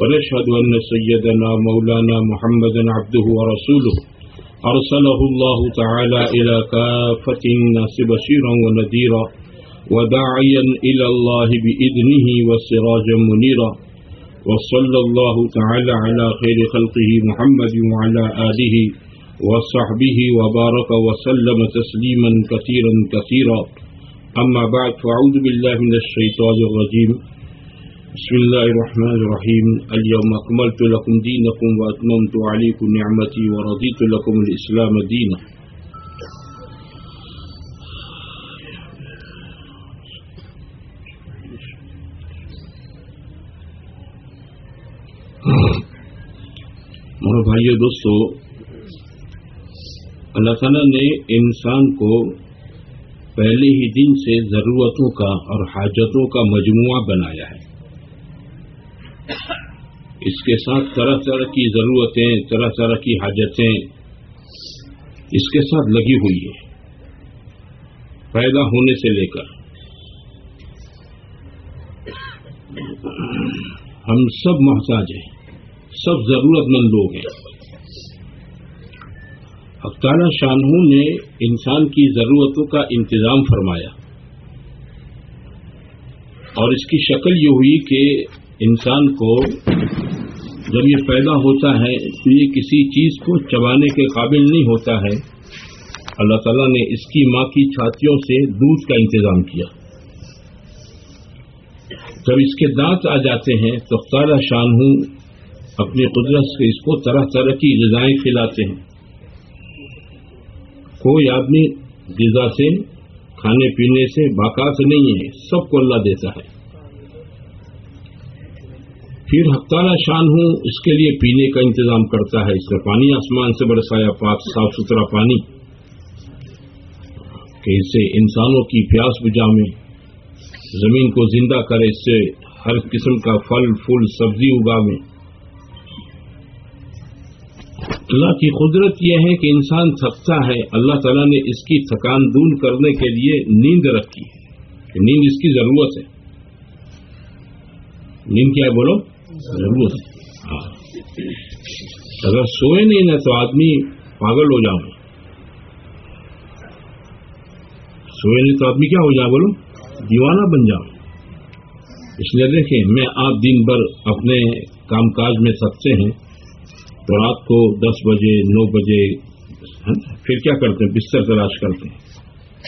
ونشهد أن سيدنا مولانا محمدا عبده ورسوله. أرسله الله تعالى إلى كافة الناس بشيرا ونذيرا وداعيا إلى الله بإذنه وسراجا منيرا. وصلى الله تعالى على خير خلقه محمد وعلى آله وصحبه وبارك وسلم تسليما كثيرا كثيرا. أما بعد فأعوذ بالله من الشيطان الرجيم. بسم الله الرحمن الرحيم. اليوم أكملت لكم دينكم وأتممت عليكم نعمتي ورضيت لكم الإسلام دينا. میرے بھائیو دوستو، اللہ تعالیٰ نے انسان کو پہلے ہی دن سے ضرورتوں کا اور حاجتوں کا مجموعہ بنایا ہے۔ اس کے ساتھ طرح طرح کی ضرورتیں، طرح طرح کی حاجتیں اس کے ساتھ لگی ہوئی ہیں۔ پیدا ہونے سے لے کر۔ ہم سب محتاج ہیں، سب ضرورت مند لوگ ہیں۔ اختارہ شاہوں نے انسان کی ضرورتوں کا انتظام فرمایا۔ اور اس کی شکل یہ ہوئی کہ انسان کو جب یہ پیدا ہوتا ہے تو یہ کسی چیز کو چبانے کے قابل نہیں ہوتا ہے، اللہ تعالیٰ نے اس کی ماں کی چھاتیوں سے دودھ کا انتظام کیا۔ جب اس کے دانت آ جاتے ہیں تو اختارہ شان ہوں اپنی قدرت سے اس کو طرح طرح کی غذائیں کھلاتے ہیں۔ کوئی آدمی غذا سے، کھانے پینے سے باقاعد نہیں ہے، سب کو اللہ دیتا ہے۔ پھر ہفتارہ شان ہوں، اس کے لیے پینے کا انتظام کرتا ہے۔ اس میں پانی آسمان سے برسایا، پاک، صاف ستھرا پانی۔ کہ اس سے انسانوں کی پیاس بجا میں، زمین کو زندہ کرے، اس سے ہر قسم کا پھل، پھول، سبزی اگا میں۔ اللہ کی قدرت یہ ہے کہ انسان تھکتا ہے۔ اللہ تعالیٰ نے اس کی تھکان دور کرنے کے لیے نیند رکھی ہے۔ نیند اس کی ضرورت ہے۔ نیند کیا ہے؟ بولو۔ ضرورت ہاں۔ اگر سوئے نہیں نا تو آدمی پاگل ہو جاؤں سوئے نہیں تو آدمی کیا ہو جائے بولو دیوانہ بن جاؤں اس لیے دیکھیں، میں آپ دن بھر اپنے کام کاج میں تھکتے ہیں۔ تو رات کو دس بجے، نو بجے ہاں، پھر کیا کرتے ہیں؟ بستر تلاش کرتے ہیں۔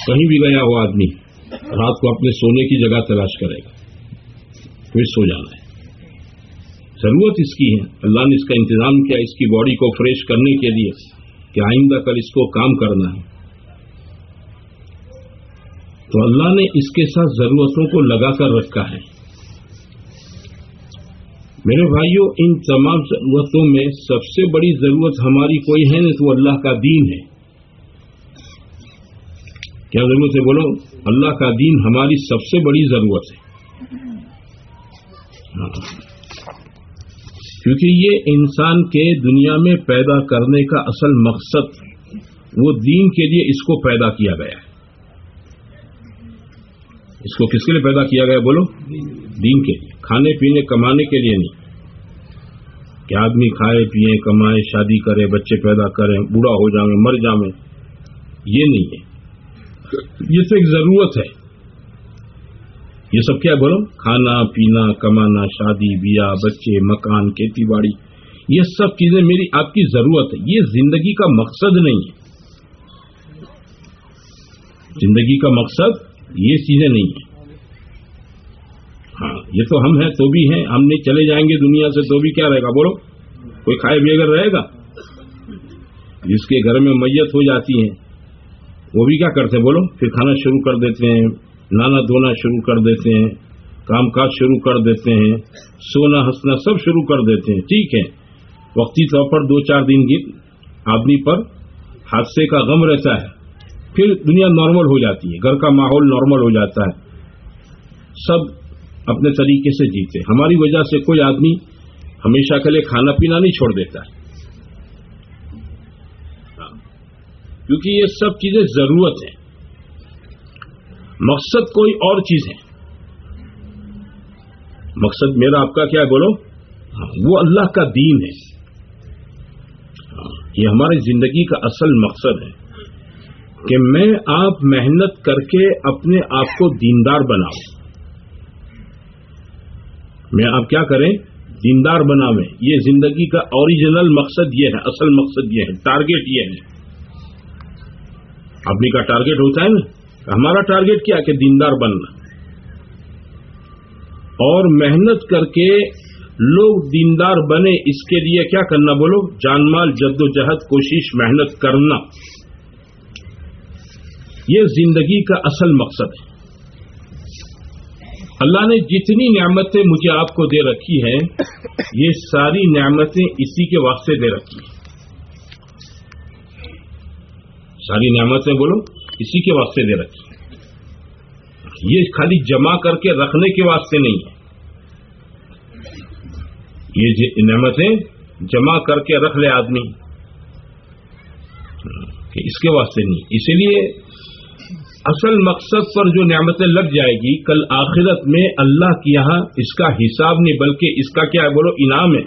کہیں بھی گیا ہوا آدمی، رات کو اپنے سونے کی جگہ تلاش کرے گا۔ پھر سو جانا ہے۔ ضرورت اس کی ہے۔ اللہ نے اس کا انتظام کیا اس کی باڈی کو فریش کرنے کے لیے کہ آئندہ کل اس کو کام کرنا ہے۔ تو اللہ نے اس کے ساتھ ضرورتوں کو لگا کر رکھا ہے۔ میرے بھائیوں ان تمام ضرورتوں میں سب سے بڑی ضرورت ہماری کوئی ہے نہیں، تو اللہ کا دین ہے۔ کیا ضرورت ہے؟ بولو، اللہ کا دین ہماری سب سے بڑی ضرورت ہے۔ کیونکہ یہ انسان کے دنیا میں پیدا کرنے کا اصل مقصد وہ دین کے لیے اس کو پیدا کیا گیا ہے۔ اس کو کس کے لیے پیدا کیا گیا بولو؟ دین کے لیے۔ کھانے پینے کمانے کے لیے نہیں۔ کہ آدمی کھائے، پیئے، کمائے، شادی کرے، بچے پیدا کریں، بوڑھا ہو جائیں مر جائیں یہ نہیں ہے۔ یہ تو ایک ضرورت ہے۔ یہ سب کیا بولو؟ کھانا پینا، کمانا، شادی، بیاہ، بچے، مکان، کھیتی باڑی، یہ سب چیزیں میری آپ کی ضرورت ہے۔ یہ زندگی کا مقصد نہیں۔ ہے زندگی کا مقصد یہ چیزیں نہیں ہیں۔ ہاں یہ تو ہم ہیں، تو بھی ہیں۔ ہم نہیں چلے جائیں گے دنیا سے تو بھی کیا رہے گا؟ بولو، کوئی کھائے بھی اگر رہے گا؟ جس کے گھر میں میت ہو جاتی ہیں وہ بھی کیا کرتے ہیں؟ بولو، پھر کھانا شروع کر دیتے ہیں۔ نانا دھونا شروع کر دیتے ہیں، کام کاج شروع کر دیتے ہیں، سونا ہنسنا سب شروع کر دیتے ہیں، ٹھیک ہے۔ وقتی طور پر دو چار دن کی آدمی پر حادثے کا غم رہتا ہے۔ پھر دنیا نارمل ہو جاتی ہے، گھر کا ماحول نارمل ہو جاتا ہے۔ سب اپنے طریقے سے جیتے۔ ہماری وجہ سے کوئی آدمی ہمیشہ کے لیے کھانا پینا نہیں چھوڑ دیتا۔ ہے کیونکہ یہ سب چیزیں ضرورت ہیں۔ مقصد کوئی اور چیز ہے۔ مقصد میرا آپ کا کیا ہے؟ بولو۔ ہاں، وہ اللہ کا دین ہے۔ ہاں، یہ ہماری زندگی کا اصل مقصد ہے کہ میں آپ محنت کر کے اپنے آپ کو دیندار بناؤں۔ میں آپ کیا کریں؟ دیندار بناویں۔ یہ زندگی کا اوریجنل مقصد یہ ہے اصل مقصد یہ ہے ٹارگیٹ یہ ہے۔ آدمی کا ٹارگیٹ ہوتا ہے نا۔ ہمارا ٹارگیٹ کیا کہ دیندار بننا اور محنت کر کے لوگ دیندار بنے اس کے لیے کیا کرنا بولو؟ جان مال، جد و جہد، کوشش، محنت کرنا۔ یہ زندگی کا اصل مقصد ہے۔ اللہ نے جتنی نعمتیں مجھے آپ کو دے رکھی ہیں، یہ ساری نعمتیں اسی کے واسطے دے رکھی ہیں۔ ساری نعمتیں بولو۔ اسی کے واسطے دے رکھی۔ یہ خالی جمع کر کے رکھنے کے واسطے نہیں ہے۔ یہ نعمتیں جمع کر کے رکھ لے آدمی اس کے واسطے نہیں۔ اسی لیے اصل مقصد پر جو نعمتیں لگ جائے گی، کل آخرت میں اللہ کی یہاں اس کا حساب نہیں، بلکہ اس کا کیا ہے بولو، انعام ہے۔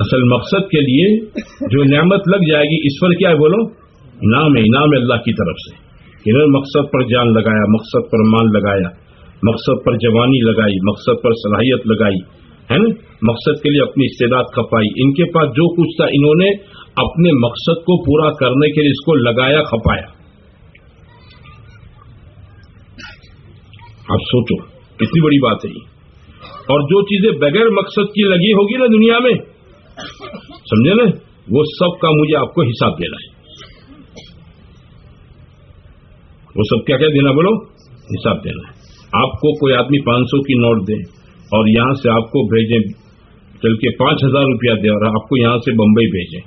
اصل مقصد کے لیے جو نعمت لگ جائے گی، اس پر کیا ہے بولو؟ انعام ہے انعام ہے اللہ کی طرف سے۔ انہوں نے مقصد پر جان لگایا، مقصد پر مان لگایا، مقصد پر جوانی لگائی، مقصد پر صلاحیت لگائی، ہے نا؟ مقصد کے لیے اپنی استعداد کھپائی۔ ان کے پاس جو کچھ تھا، انہوں نے اپنے مقصد کو پورا کرنے کے لیے اس کو لگایا، کھپایا۔ آپ سوچو، کتنی بڑی بات ہے یہ۔ اور جو چیزیں بغیر مقصد کی لگی ہوگی نا دنیا میں، سمجھے نا؟ وہ سب کا مجھے آپ کو حساب دینا ہے۔ وہ سب کیا کیا دینا بولو؟ حساب دینا ہے۔ آپ کو کوئی آدمی پانچ سو کی نوٹ دے اور یہاں سے آپ کو بھیجیں چل کے پانچ ہزار روپیہ دے اور آپ کو یہاں سے بمبئی بھیجیں۔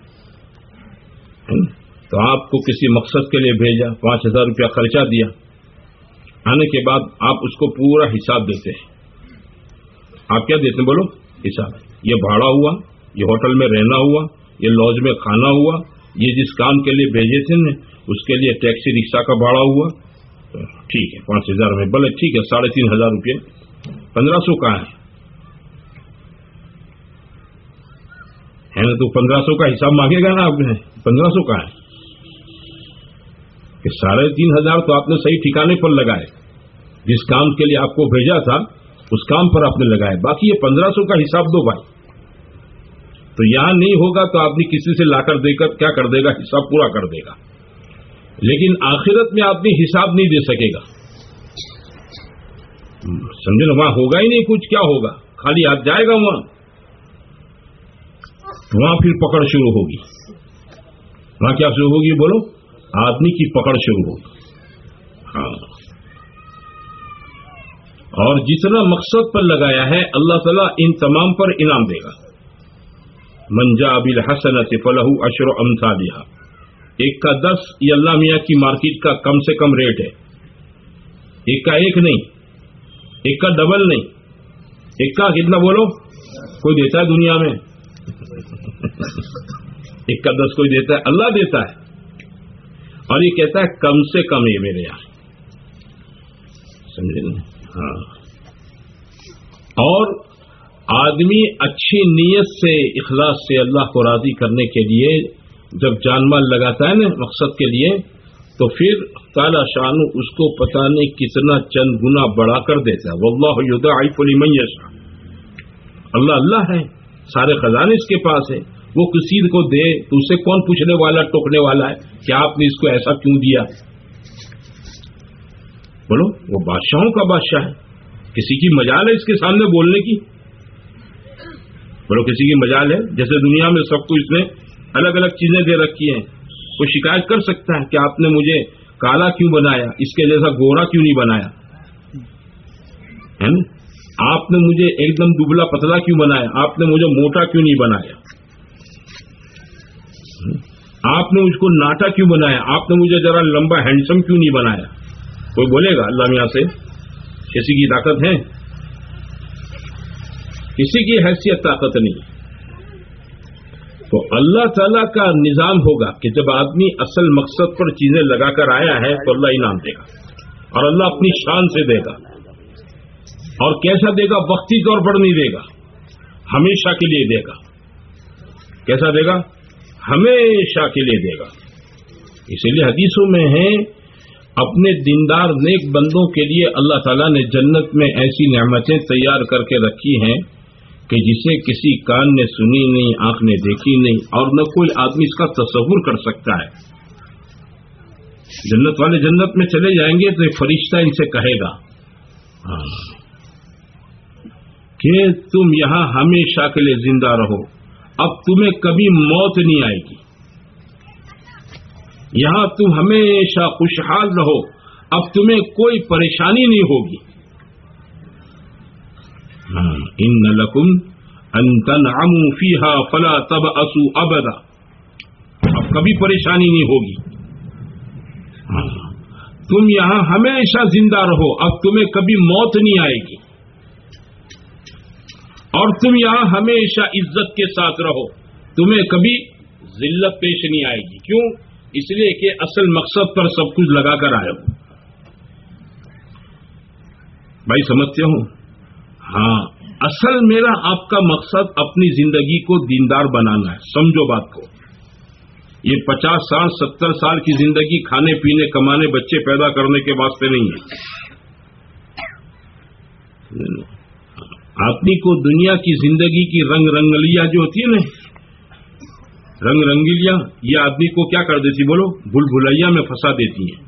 تو آپ کو کسی مقصد کے لیے بھیجا، پانچ ہزار روپیہ خرچہ دیا۔ آنے کے بعد آپ اس کو پورا حساب دیتے ہیں۔ آپ کیا دیتے ہیں بولو؟ حساب۔ یہ بھاڑا ہوا، یہ ہوٹل میں رہنا ہوا، یہ لاج میں کھانا ہوا یہ جس کام کے لیے بھیجے تھے نا اس کے لیے ٹیکسی رکشا کا بھاڑا ہوا۔ ٹھیک ہے، پانچ ہزار میں بولے ٹھیک ہے، ساڑھے تین ہزار روپے پندرہ سو کہاں ہے۔ نا، تو پندرہ سو کا حساب مانگے گا نا آپ نے؟ پندرہ سو کہاں ہے۔ کہ ساڑھے تین ہزار تو آپ نے صحیح ٹھکانے پر لگائے۔ جس کام کے لیے آپ کو بھیجا تھا، اس کام پر آپ نے لگائے۔ باقی یہ پندرہ سو کا حساب دو بھائی۔ تو یہاں نہیں ہوگا تو آدمی کسی سے لا کر دے کر کیا کر دے گا؟ حساب پورا کر دے گا۔ لیکن آخرت میں آدمی حساب نہیں دے سکے گا۔ سمجھے نا، وہاں ہوگا ہی نہیں کچھ، کیا ہوگا؟ خالی ہاتھ جائے گا وہاں۔ وہاں پھر پکڑ شروع ہوگی۔ وہاں کیا شروع ہوگی بولو؟ آدمی کی پکڑ شروع ہوگی۔ ہاں۔ اور جتنا مقصد پر لگایا ہے، اللہ تعالیٰ ان تمام پر انعام دے گا۔ منجا ابل حسن فلح اشر امسا دیا ایک کا دس یہ اللہ میاں کی مارکیٹ کا کم سے کم ریٹ ہے. ایک کا ایک نہیں. ایک کا ڈبل نہیں. ایک کا کتنا بولو؟ کوئی دیتا ہے دنیا میں؟ ایک کا دس کوئی دیتا ہے؟ اللہ دیتا ہے. اور یہ کہتا ہے کم سے کم یہ میرے یہاں سمجھے ہاں. اور آدمی اچھی نیت سے اخلاص سے اللہ کو راضی کرنے کے لیے جب جان مال لگاتا ہے نا مقصد کے لیے، تو پھر تالا شانو اس کو پتا نہیں کتنا چند گنا بڑھا کر دیتا ہے۔ واللہ آئی پلی میشا اللہ اللہ ہے، سارے خزانے اس کے پاس ہے وہ کسی کو دے، تو اسے کون پوچھنے والا، ٹوکنے والا ہے کہ آپ نے اس کو ایسا کیوں دیا؟ بولو، وہ بادشاہوں کا بادشاہ ہے۔ کسی کی مجال ہے اس کے سامنے بولنے کی؟ بولو کسی کی مجال ہے، جیسے دنیا میں سب کو اس نے الگ الگ چیزیں دے رکھی ہیں کوئی شکایت کر سکتا ہے کہ آپ نے مجھے کالا کیوں بنایا، اس کے جیسا گورا کیوں نہیں بنایا؟ یعنی آپ نے مجھے ایک دم دبلا پتلا کیوں بنایا؟ آپ نے مجھے موٹا کیوں نہیں بنایا؟ آپ نے مجھ کو ناٹا کیوں بنایا؟ آپ نے مجھے ذرا لمبا ہینڈسم کیوں نہیں بنایا؟ کوئی بولے گا اللہ میاں سے، کسی کی طاقت ہے؟ کسی کی حیثیت، طاقت نہیں۔ تو اللہ تعالی کا نظام ہوگا کہ جب آدمی اصل مقصد پر چیزیں لگا کر آیا ہے تو اللہ انعام دے گا اور اللہ اپنی شان سے دے گا۔ اور کیسا دے گا؟ وقتی طور پر نہیں دے گا، ہمیشہ کے لیے دے گا۔ کیسا دے گا؟ ہمیشہ کے لیے دے گا۔ اسی لیے حدیثوں میں ہے، اپنے دیندار نیک بندوں کے لیے اللہ تعالیٰ نے جنت میں ایسی نعمتیں تیار کر کے رکھی ہیں۔ کہ جسے کسی کان نے سنی نہیں، آنکھ نے دیکھی نہیں اور نہ کوئی آدمی اس کا تصور کر سکتا ہے۔ جنت والے جنت میں چلے جائیں گے تو ایک فرشتہ ان سے کہے گا ہاں، کہ تم یہاں ہمیشہ کے لیے زندہ رہو۔ اب تمہیں کبھی موت نہیں آئے گی۔ یہاں تم ہمیشہ خوشحال رہو۔ اب تمہیں کوئی پریشانی نہیں ہوگی۔ ہاں۔ ان لکم ان تنعموا فیہا فلا تبعثوا ابدا اب کبھی پریشانی نہیں ہوگی۔ ہاں۔ تم یہاں ہمیشہ زندہ رہو۔ اب تمہیں کبھی موت نہیں آئے گی۔ اور تم یہاں ہمیشہ عزت کے ساتھ رہو۔ تمہیں کبھی ذلت پیش نہیں آئے گی۔ کیوں؟ اس لیے کہ اصل مقصد پر سب کچھ لگا کر آئے ہو۔ بھائی، سمجھتے ہوں ہاں۔ اصل میرا آپ کا مقصد اپنی زندگی کو دیندار بنانا ہے، سمجھو بات کو۔ یہ پچاس سال، ستر سال کی زندگی کھانے، پینے، کمانے، بچے پیدا کرنے کے واسطے نہیں ہے۔ آدمی کو دنیا کی زندگی کی رنگ رنگلیاں جو ہوتی ہے نا، رنگ رنگیلیاں یہ آدمی کو کیا کر دیتی بولو؟ بھول بھلیا میں پھنسا دیتی ہیں۔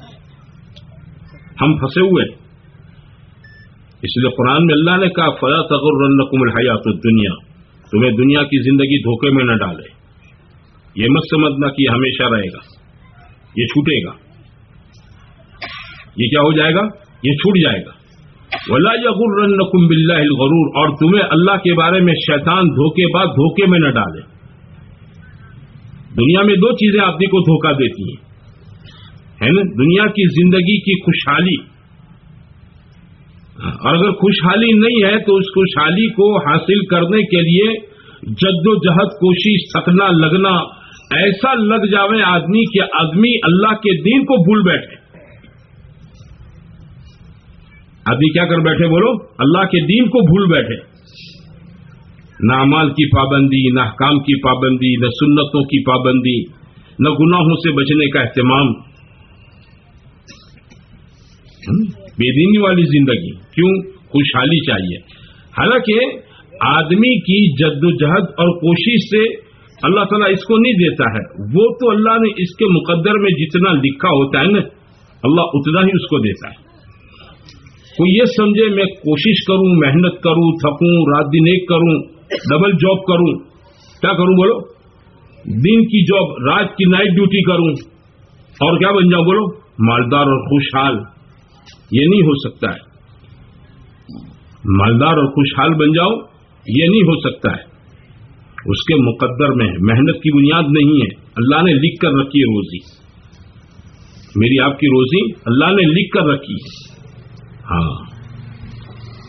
ہم پھنسے ہوئے اس لیے قرآن میں اللہ نے کہا، فلا تغر رنکم الحیات دنیا تمہیں دنیا کی زندگی دھوکے میں نہ ڈالے۔ یہ مت سمجھنا کہ یہ ہمیشہ رہے گا۔ یہ چھوٹے گا۔ یہ کیا ہو جائے گا؟ یہ چھوٹ جائے گا۔ ولا یغر رنکم باللہ الغرور۔ اور تمہیں اللہ کے بارے میں شیطان دھوکے بعد دھوکے میں نہ ڈالے۔ دنیا میں دو چیزیں آدمی کو دھوکہ دیتی ہیں۔ ہے نا؟ دنیا کی زندگی کی خوشحالی۔ اور اگر خوشحالی نہیں ہے تو اس خوشحالی کو حاصل کرنے کے لیے جد و جہد کوشش، تھکنا، لگنا، ایسا لگ جاوے آدمی کہ آدمی اللہ کے دین کو بھول بیٹھے۔ آدمی کیا کر بیٹھے بولو؟ اللہ کے دین کو بھول بیٹھے۔ نہ مال کی پابندی، نہ حکام کی پابندی، نہ سنتوں کی پابندی، نہ گناہوں سے بچنے کا اہتمام۔ بے دینی والی زندگی۔ کیوں خوشحالی چاہیے؟ حالانکہ آدمی کی جد و جہد اور کوشش سے اللہ تعالیٰ اس کو نہیں دیتا ہے۔ وہ تو اللہ نے اس کے مقدر میں جتنا لکھا ہوتا ہے نا، اللہ اتنا ہی اس کو دیتا ہے۔ کوئی یہ سمجھے میں کوشش کروں، محنت کروں، تھکوں، رات دن ایک کروں ڈبل جاب کروں۔ کیا کروں بولو؟ دن کی جاب رات کی نائٹ ڈیوٹی کروں۔ اور کیا بن جاؤ بولو؟ مالدار اور خوشحال۔ یہ نہیں ہو سکتا ہے۔ مالدار اور خوشحال بن جاؤ، یہ نہیں ہو سکتا ہے۔ اس کے مقدر میں محنت کی بنیاد نہیں ہے۔ اللہ نے لکھ کر رکھی ہے روزی۔ میری آپ کی روزی اللہ نے لکھ کر رکھی۔ ہے ہاں۔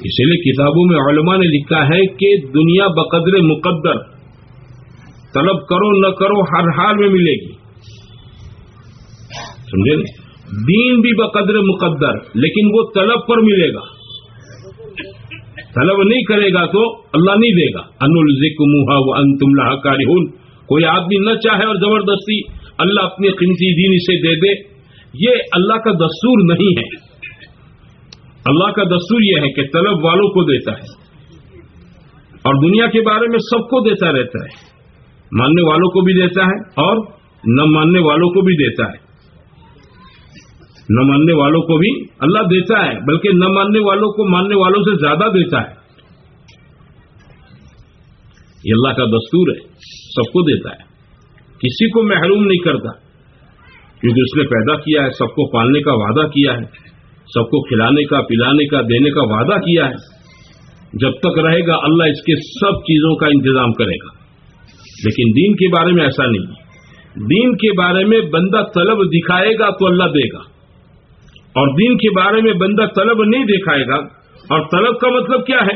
اسی لیے کتابوں میں علماء نے لکھا ہے کہ دنیا بقدر مقدر طلب کرو، نہ کرو، ہر حال میں ملے گی۔ سمجھے دین بھی بقدر مقدر، لیکن وہ طلب پر ملے گا۔ طلب نہیں کرے گا تو اللہ نہیں دے گا۔ ان منہا و ان تم کوئی آدمی نہ چاہے اور زبردستی اللہ اپنی قیمتی دین اسے دے دے، یہ اللہ کا دستور نہیں ہے۔ اللہ کا دستور یہ ہے کہ طلب والوں کو دیتا ہے۔ اور دنیا کے بارے میں سب کو دیتا رہتا ہے۔ ماننے والوں کو بھی دیتا ہے اور نہ ماننے والوں کو بھی دیتا ہے۔ نہ ماننے والوں کو بھی اللہ دیتا ہے، بلکہ نہ ماننے والوں کو ماننے والوں سے زیادہ دیتا ہے۔ یہ اللہ کا دستور ہے، سب کو دیتا ہے۔ کسی کو محروم نہیں کرتا، کیونکہ اس نے پیدا کیا ہے، سب کو پالنے کا وعدہ کیا ہے، سب کو کھلانے کا، پلانے کا، دینے کا وعدہ کیا ہے۔ جب تک رہے گا، اللہ اس کے سب چیزوں کا انتظام کرے گا۔ لیکن دین کے بارے میں ایسا نہیں۔ دین کے بارے میں بندہ طلب دکھائے گا تو اللہ دے گا۔ اور دین کے بارے میں بندہ طلب نہیں دکھائے گا۔ اور طلب کا مطلب کیا ہے؟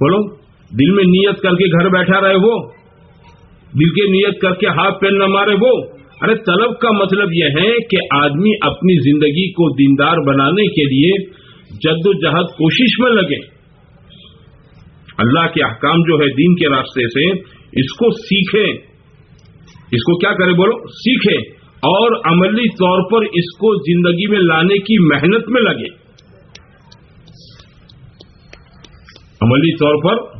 بولو، دل میں نیت کر کے گھر بیٹھا رہے وہ دل کے نیت کر کے ہاتھ پین نہ مارے وہ ارے، طلب کا مطلب یہ ہے کہ آدمی اپنی زندگی کو دیندار بنانے کے لیے جد و جہد کوشش میں لگے۔ اللہ کے احکام جو ہے دین کے راستے سے، اس کو سیکھے۔ اس کو کیا کرے بولو؟ سیکھے۔ اور عملی طور پر اس کو زندگی میں لانے کی محنت میں لگے۔ عملی طور پر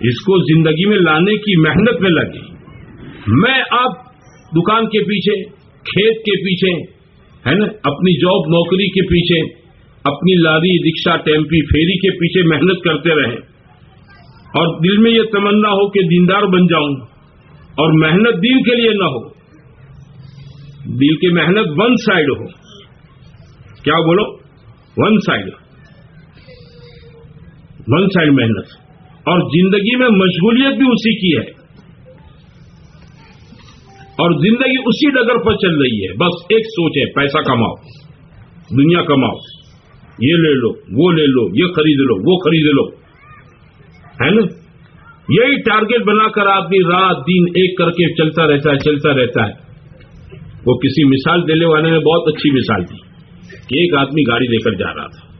اس کو زندگی میں لانے کی محنت میں لگے۔ میں آپ دکان کے پیچھے، کھیت کے پیچھے، ہے نا، اپنی جاب نوکری کے پیچھے، اپنی لاری رکشا ٹیمپی فیری کے پیچھے محنت کرتے رہے۔ اور دل میں یہ تمنا ہو کہ دیندار بن جاؤں اور محنت دین کے لیے نہ ہو۔ دل کی محنت ون سائڈ ہو۔ کیا بولو؟ ون سائڈ ون سائڈ محنت۔ اور زندگی میں مشغولیت بھی اسی کی ہے۔ اور زندگی اسی ڈگر پر چل رہی ہے۔ بس ایک سوچ ہے، پیسہ کماؤ۔ دنیا کماؤ۔ یہ لے لو، وہ لے لو، یہ خرید لو، وہ خرید لو۔ ہے نا؟ یہی ٹارگیٹ بنا کر آدمی رات دن ایک کر کے چلتا رہتا ہے، چلتا رہتا ہے۔ وہ کسی مثال دینے والے نے بہت اچھی مثال دی کہ ایک آدمی گاڑی لے کر جا رہا تھا۔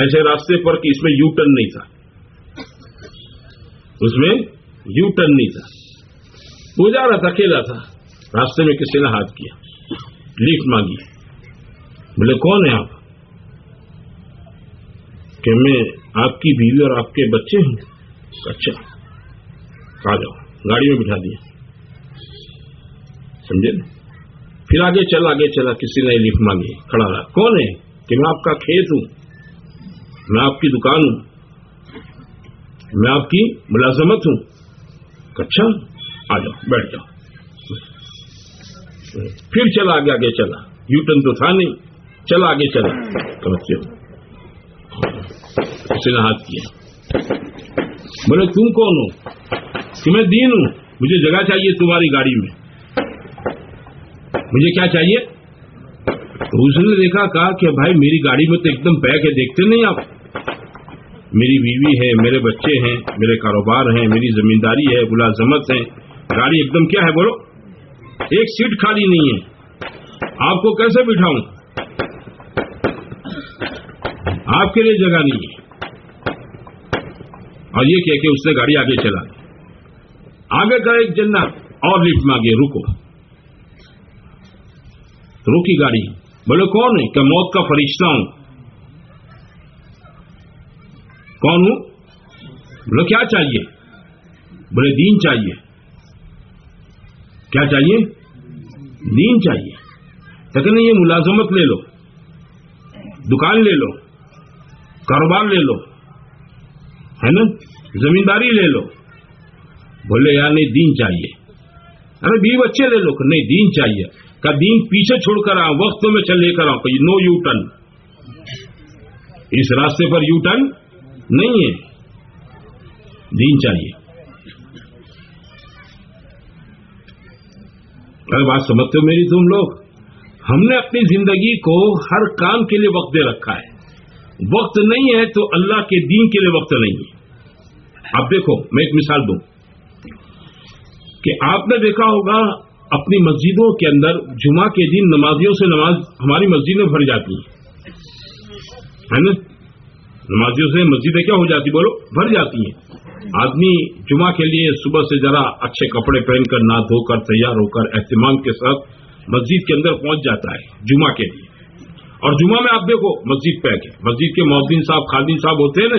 ایسے راستے پر کہ اس میں یو ٹرن نہیں تھا۔ اس میں یو ٹرن نہیں تھا۔ وہ جا رہا تھا، اکیلا تھا۔ راستے میں کسی نے ہاتھ کیا۔ لفٹ مانگی۔ بولے، کون ہے آپ؟ کہ میں آپ کی بیوی اور آپ کے بچے ہوں۔ اچھا آ جاؤ، گاڑی میں بٹھا دیا۔ سمجھے نا؟ پھر آگے چل، آگے چلا کسی نے لکھ مانگی۔ کھڑا رہا۔ کون ہے؟ کہ میں آپ کا کھیت ہوں۔ میں آپ کی دکان ہوں۔ میں آپ کی ملازمت ہوں۔ اچھا آ جاؤ، بیٹھ جاؤ۔ پھر چلا آگے آگے چلا یو ٹرن تو تھا نہیں۔ چلا آگے چلا سمجھتے ہو اس نے ہاتھ کیا۔ بولے، تم کون ہو؟ کہ میں دین ہوں۔ مجھے جگہ چاہیے تمہاری گاڑی میں۔ مجھے کیا چاہیے؟ اس نے دیکھا، کہا کہ بھائی میری گاڑی میں تو ایک دم پیک ہے دیکھتے نہیں آپ۔ میری بیوی ہے، میرے بچے ہیں، میرے کاروبار ہیں، میری زمینداری ہے ملازمت ہے گاڑی ایک دم کیا ہے؟ بولو۔ ایک سیٹ خالی نہیں ہے۔ آپ کو کیسے بٹھاؤں؟ آپ کے لیے جگہ نہیں ہے۔ اور یہ کہہ کہ اس نے گاڑی آگے چلا۔ آگے کا ایک جنہ اور لفٹ مانگے، رکو۔ روکی گاڑی۔ بولے، کون ہے؟ کہ موت کا فرشتہ ہوں۔ کون ہوں؟ بولے، کیا چاہیے؟ بولے، دین چاہیے۔ کیا چاہیے؟ دین چاہیے۔ لیکن یہ ملازمت لے لو۔ دکان لے لو۔ کاروبار لے لو۔ ہے نا؟ زمینداری لے لو۔ بولے، یار، نہیں، دین چاہیے۔ ارے، بیوی بچے لے لو نہیں، دین چاہیے۔ قدیم پیچھے چھوڑ کر آؤ وقت میں چل لے کر آؤ نو یو ٹرن اس راستے پر یو ٹرن نہیں ہے۔ دین چاہیے۔ ارے بات سمجھتے ہو میری، تم لوگ، ہم نے اپنی زندگی کو ہر کام کے لیے وقت دے رکھا ہے۔ وقت نہیں ہے تو اللہ کے دین کے لیے وقت نہیں ہے۔ اب دیکھو، میں ایک مثال دوں کہ آپ نے دیکھا ہوگا اپنی مسجدوں کے اندر جمعہ کے دن نمازیوں سے نماز ہماری مسجد میں بھر جاتی ہے نا؟ نمازیوں سے مسجدیں کیا ہو جاتی؟ بولو، بھر جاتی ہیں۔ آدمی جمعہ کے لیے صبح سے ذرا اچھے کپڑے پہن کر، نہ دھو کر، تیار ہو کر اہتمام کے ساتھ مسجد کے اندر پہنچ جاتا ہے، جمعہ کے لیے۔ اور جمعہ میں آپ دیکھو، مسجد پیک ہے۔ مسجد کے مؤدین صاحب خادین صاحب ہوتے ہیں نا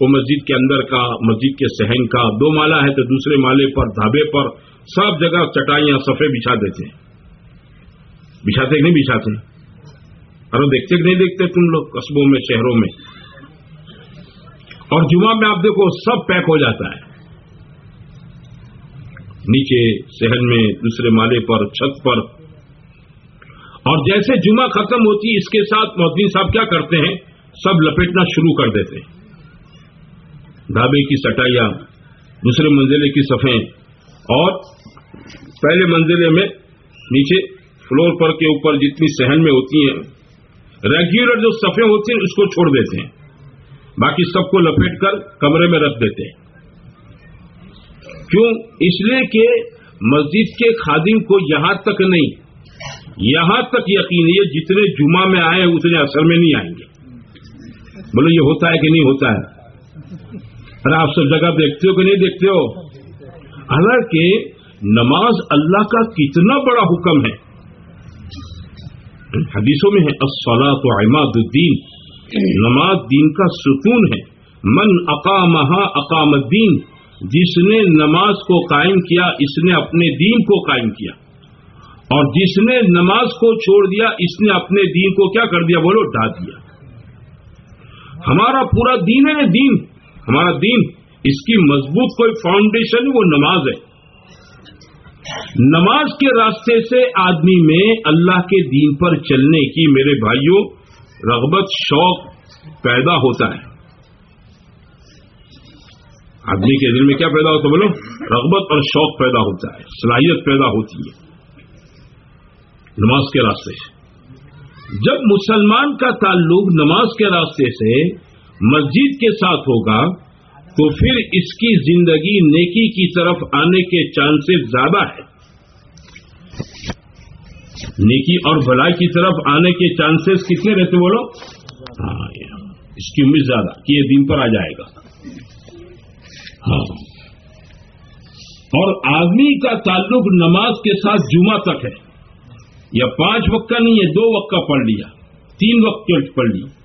وہ مسجد کے اندر کا، مسجد کے سہن کا، دو مالا ہے تو دوسرے مالے پر، دھابے پر، سب جگہ چٹائیاں صفے بچھا دیتے بچھاتے نہیں بچھاتے؟ ارے دیکھتے کہ نہیں دیکھتے تم لوگ قصبوں میں، شہروں میں؟ اور جمعہ میں آپ دیکھو، سب پیک ہو جاتا ہے۔ نیچے صحن میں، دوسرے مالے پر، چھت پر۔ اور جیسے جمعہ ختم ہوتی، اس کے ساتھ مودین صاحب کیا کرتے ہیں؟ سب لپیٹنا شروع کر دیتے ہیں۔ ڈھابے کی سٹائیاں دوسرے منزلے کی صفیں اور پہلے منزلے میں نیچے فلور پر کے اوپر جتنی سہن میں ہوتی ہیں ریگولر جو صفیں ہوتی ہیں، اس کو چھوڑ دیتے ہیں۔ باقی سب کو لپیٹ کر کمرے میں رکھ دیتے ہیں۔ کیوں؟ اس لیے کہ مسجد کے خادم کو یہاں تک نہیں، یہاں تک یقین ہے جتنے جمعہ میں آئے اتنے اثر میں نہیں آئیں گے۔ بولو، یہ ہوتا ہے کہ نہیں ہوتا ہے؟ ارے آپ سب جگہ دیکھتے ہو کہ نہیں دیکھتے ہو؟ حالانکہ نماز اللہ کا کتنا بڑا حکم ہے۔ حدیثوں میں ہے الصلاۃ تو عماد الدین۔ نماز دین کا ستون ہے۔ من اقامہ اقام الدین۔ جس نے نماز کو قائم کیا، اس نے اپنے دین کو قائم کیا۔ اور جس نے نماز کو چھوڑ دیا، اس نے اپنے دین کو کیا کر دیا؟ بولو ڈا دیا۔ ہمارا پورا دین ہے دین۔ ہمارا دین، اس کی مضبوط کوئی فاؤنڈیشن وہ نماز ہے۔ نماز کے راستے سے آدمی میں اللہ کے دین پر چلنے کی، میرے بھائیوں، رغبت، شوق پیدا ہوتا ہے۔ آدمی کے دل میں کیا پیدا ہوتا بولو؟ رغبت اور شوق پیدا ہوتا ہے، صلاحیت پیدا ہوتی ہے۔ نماز کے راستے سے۔ جب مسلمان کا تعلق نماز کے راستے سے مسجد کے ساتھ ہوگا تو پھر اس کی زندگی نیکی کی طرف آنے کے چانسز زیادہ ہے نیکی اور بھلائی کی طرف آنے کے چانسز کتنے رہتے بولو ہاں اس کی امید زیادہ، کہ یہ دن پر آ جائے گا۔ ہاں۔ اور آدمی کا تعلق نماز کے ساتھ جمعہ تک ہے۔ یا پانچ وقت کا نہیں ہے دو وقت کا پڑھ لیا۔ تین وقت پڑھ لی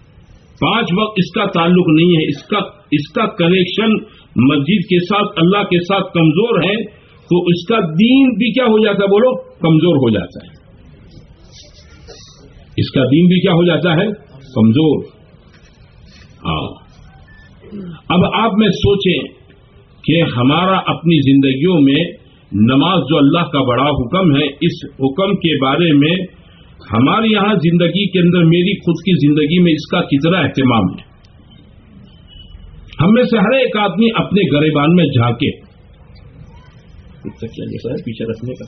پانچ وقت اس کا تعلق نہیں ہے، اس کا اس کا کنیکشن مسجد کے ساتھ، اللہ کے ساتھ کمزور ہے، تو اس کا دین بھی کیا ہو جاتا ہے؟ بولو، کمزور ہو جاتا ہے۔ اس کا دین بھی کیا ہو جاتا ہے؟ کمزور۔ ہاں۔ اب آپ میں سوچیں کہ ہمارا اپنی زندگیوں میں نماز جو اللہ کا بڑا حکم ہے، اس حکم کے بارے میں ہمارے یہاں زندگی کے اندر میری خود کی زندگی میں اس کا کتنا اہتمام ہے؟ ہم میں سے ہر ایک آدمی اپنے گریبان میں جھانکے۔ پیچھے رکھنے کا۔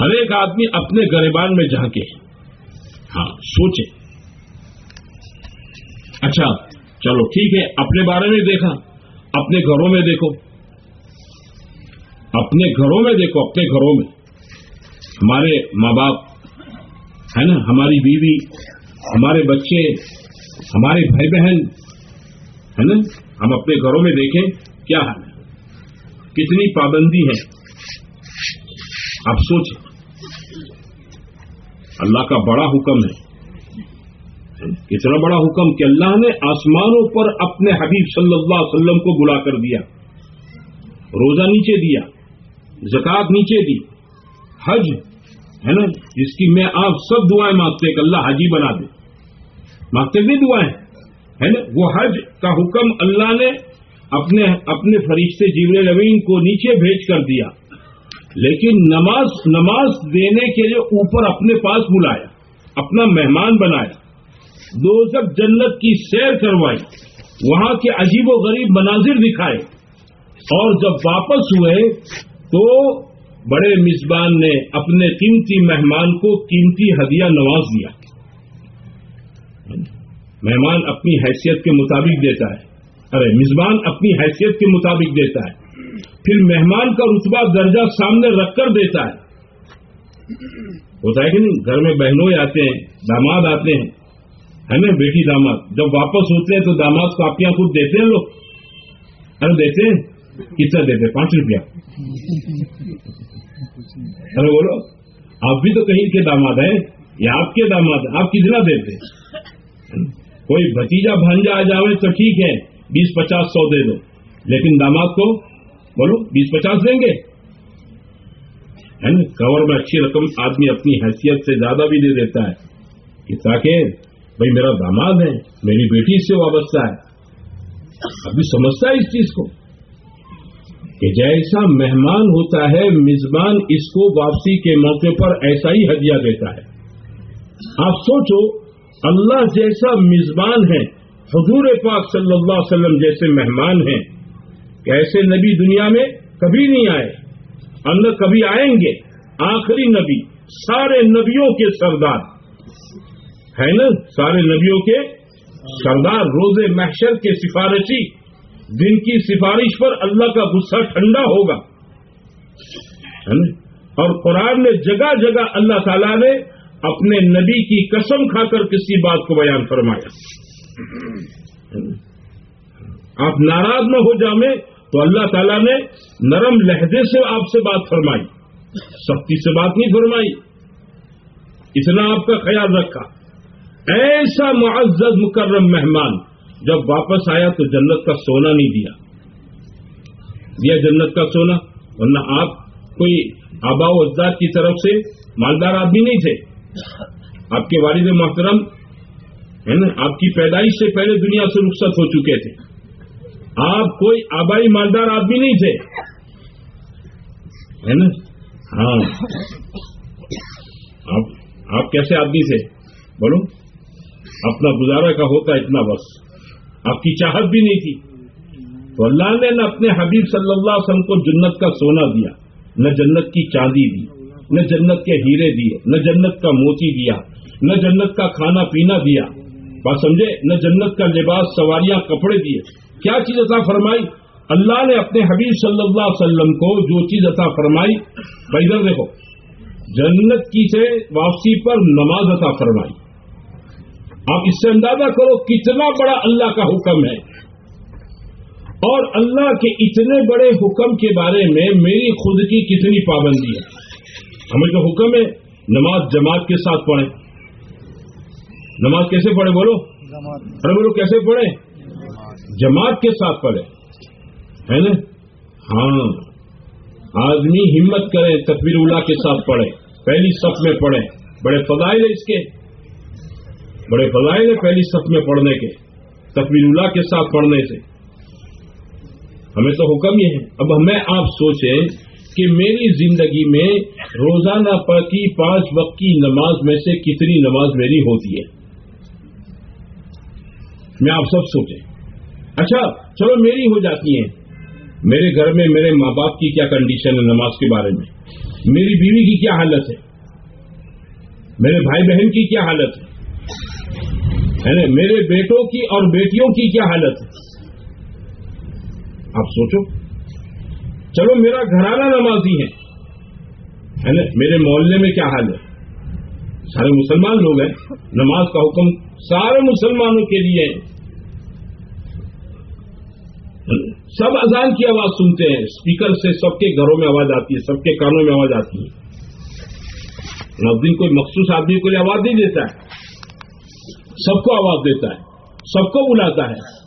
ہر ایک آدمی اپنے گریبان میں جھانکے۔ ہاں سوچے اچھا چلو ٹھیک ہے اپنے بارے میں دیکھا۔ اپنے گھروں میں دیکھو۔ اپنے گھروں میں دیکھو اپنے گھروں میں۔ ہمارے ماں باپ ہے نا، ہماری بیوی، ہمارے بچے، ہمارے بھائی بہن ہے نا، ہم اپنے گھروں میں دیکھیں کیا ہے۔ کتنی پابندی ہے۔ آپ سوچیں۔ اللہ کا بڑا حکم ہے۔ اتنا بڑا حکم کہ اللہ نے آسمانوں پر اپنے حبیب صلی اللہ علیہ وسلم کو بلا کر دیا۔ روزہ نیچے دیا، زکات نیچے دی، حج ہے نا؟ جس کی میں آپ سب دعائیں مانگتے کہ اللہ حجی بنا دے۔ مانگتے بھی دعائیں ہے نا؟ وہ حج کا حکم اللہ نے اپنے اپنے فرشتے جیون نوین کو نیچے بھیج کر دیا۔ لیکن نماز نماز دینے کے لیے اوپر اپنے پاس بلایا، اپنا مہمان بنایا دو جنت کی سیر کروائی، وہاں کے عجیب و غریب مناظر دکھائے۔ اور جب واپس ہوئے تو بڑے میزبان نے اپنے قیمتی مہمان کو قیمتی ہدیہ نواز دیا۔ مہمان اپنی حیثیت کے مطابق دیتا ہے۔ ارے میزبان اپنی حیثیت کے مطابق دیتا ہے۔ پھر مہمان کا رتبہ درجہ سامنے رکھ کر دیتا ہے۔ ہوتا ہے کہ نہیں، گھر میں بہنوئی آتے ہیں، داماد آتے ہیں۔ ہے نا بیٹی داماد؟ جب واپس ہوتے ہیں تو داماد کو آپ خود دیتے ہیں لوگ۔ ارے، دیتے ہیں۔ کتنا دیتے پانچ روپیہ ارے بولو آپ بھی تو کہیں کے داماد ہیں یا آپ کے داماد آپ کتنا دیتے کوئی بھتیجا بھانجا آ جاوے تو ٹھیک ہے بیس پچاس سو دے دو لیکن داماد کو بولو بیس پچاس دیں گے ہے نا کور میں اچھی رقم آدمی اپنی حیثیت سے زیادہ بھی دے دیتا ہے کہ تاکہ بھائی میرا داماد ہے میری بیٹی اس سے وابستہ ہے ابھی سمجھتا ہے اس چیز کو کہ جیسا مہمان ہوتا ہے، میزبان اس کو واپسی کے موقع پر ایسا ہی ہدیہ دیتا ہے۔ آپ سوچو، اللہ جیسا میزبان ہے، حضور پاک صلی اللہ علیہ وسلم جیسے مہمان ہیں۔ کہ ایسے نبی دنیا میں کبھی نہیں آئے؟ اندر کبھی آئیں گے؟ آخری نبی، سارے نبیوں کے سردار۔ ہے نا؟ سارے نبیوں کے سردار روز محشر کے سفارشی۔ جن کی سفارش پر اللہ کا غصہ ٹھنڈا ہوگا۔ اور قرآن نے جگہ جگہ اللہ تعالی نے اپنے نبی کی قسم کھا کر کسی بات کو بیان فرمایا۔ آپ ناراض نہ ہو جامے تو اللہ تعالیٰ نے نرم لہجے سے آپ سے بات فرمائی۔ سختی سے بات نہیں فرمائی۔ اتنا آپ کا خیال رکھا۔ ایسا معزز مکرم مہمان جب واپس آیا تو جنت کا سونا نہیں دیا۔ دیا جنت کا سونا، ورنہ آپ کوئی آبا و اجداد کی طرف سے مالدار آدمی نہیں تھے۔ آپ کے والد محترم، ہے نا، آپ کی پیدائش سے پہلے دنیا سے رخصت ہو چکے تھے۔ آپ کوئی آبائی مالدار آدمی نہیں تھے۔ ہے نا؟ ہاں۔ آپ آپ کیسے آدمی تھے؟ بولو۔ اپنا گزارا کا ہوتا اتنا بس۔ آپ کی چاہت بھی نہیں تھی۔ تو اللہ نے نہ اپنے حبیب صلی اللہ علیہ وسلم کو جنت کا سونا دیا، نہ جنت کی چاندی دی، نہ جنت کے ہیرے دیے، نہ جنت کا موتی دیا، نہ جنت کا کھانا پینا دیا۔ بات سمجھے؟ نہ جنت کا لباس، سواریاں، کپڑے دیے۔ کیا چیز عطا فرمائی؟ اللہ نے اپنے حبیب صلی اللہ علیہ وسلم کو جو چیز عطا فرمائی ادھر دیکھو، جنت کی سے واپسی پر نماز عطا فرمائی۔ آپ اس سے اندازہ کرو کتنا بڑا اللہ کا حکم ہے۔ اور اللہ کے اتنے بڑے حکم کے بارے میں میری خود کی کتنی پابندی ہے۔ ہمیں جو حکم ہے، نماز جماعت کے ساتھ پڑھیں۔ نماز کیسے پڑھے بولو؟ ارے بولو، کیسے پڑھے جماعت کے ساتھ پڑھے ہے نا؟ ہاں۔ آدمی ہمت کرے، تکبیر اللہ کے ساتھ پڑھے پہلی صف میں پڑھے بڑے فضائل ہے اس کے۔ بڑے فضائل ہیں پہلی صف میں پڑھنے کے تقبیر اللہ کے ساتھ پڑھنے سے۔ ہمیں تو حکم یہ ہے۔ اب ہمیں آپ سوچیں کہ میری زندگی میں روزانہ پڑھتی پانچ وقت کی نماز میں سے کتنی نماز میری ہوتی ہے؟ میں آپ سب سوچیں۔ اچھا چلو میری ہو جاتی ہیں۔ میرے گھر میں میرے ماں باپ کی کیا کنڈیشن ہے نماز کے بارے میں؟ میری بیوی کی کیا حالت ہے؟ میرے بھائی بہن کی کیا حالت ہے؟ ہے میرے بیٹوں کی اور بیٹیوں کی کیا حالت ہے؟ آپ سوچو۔ چلو، میرا گھرانہ نمازی ہے نا، میرے محلے میں کیا حال ہے؟ سارے مسلمان لوگ ہیں۔ نماز کا حکم سارے مسلمانوں کے لیے سب اذان کی آواز سنتے ہیں۔ اسپیکر سے سب کے گھروں میں آواز آتی ہے، سب کے کانوں میں آواز آتی ہے۔ دن کوئی مخصوص آدمی کو لیے آواز نہیں دیتا ہے۔ سب کو آواز دیتا ہے، سب کو بلاتا ہے۔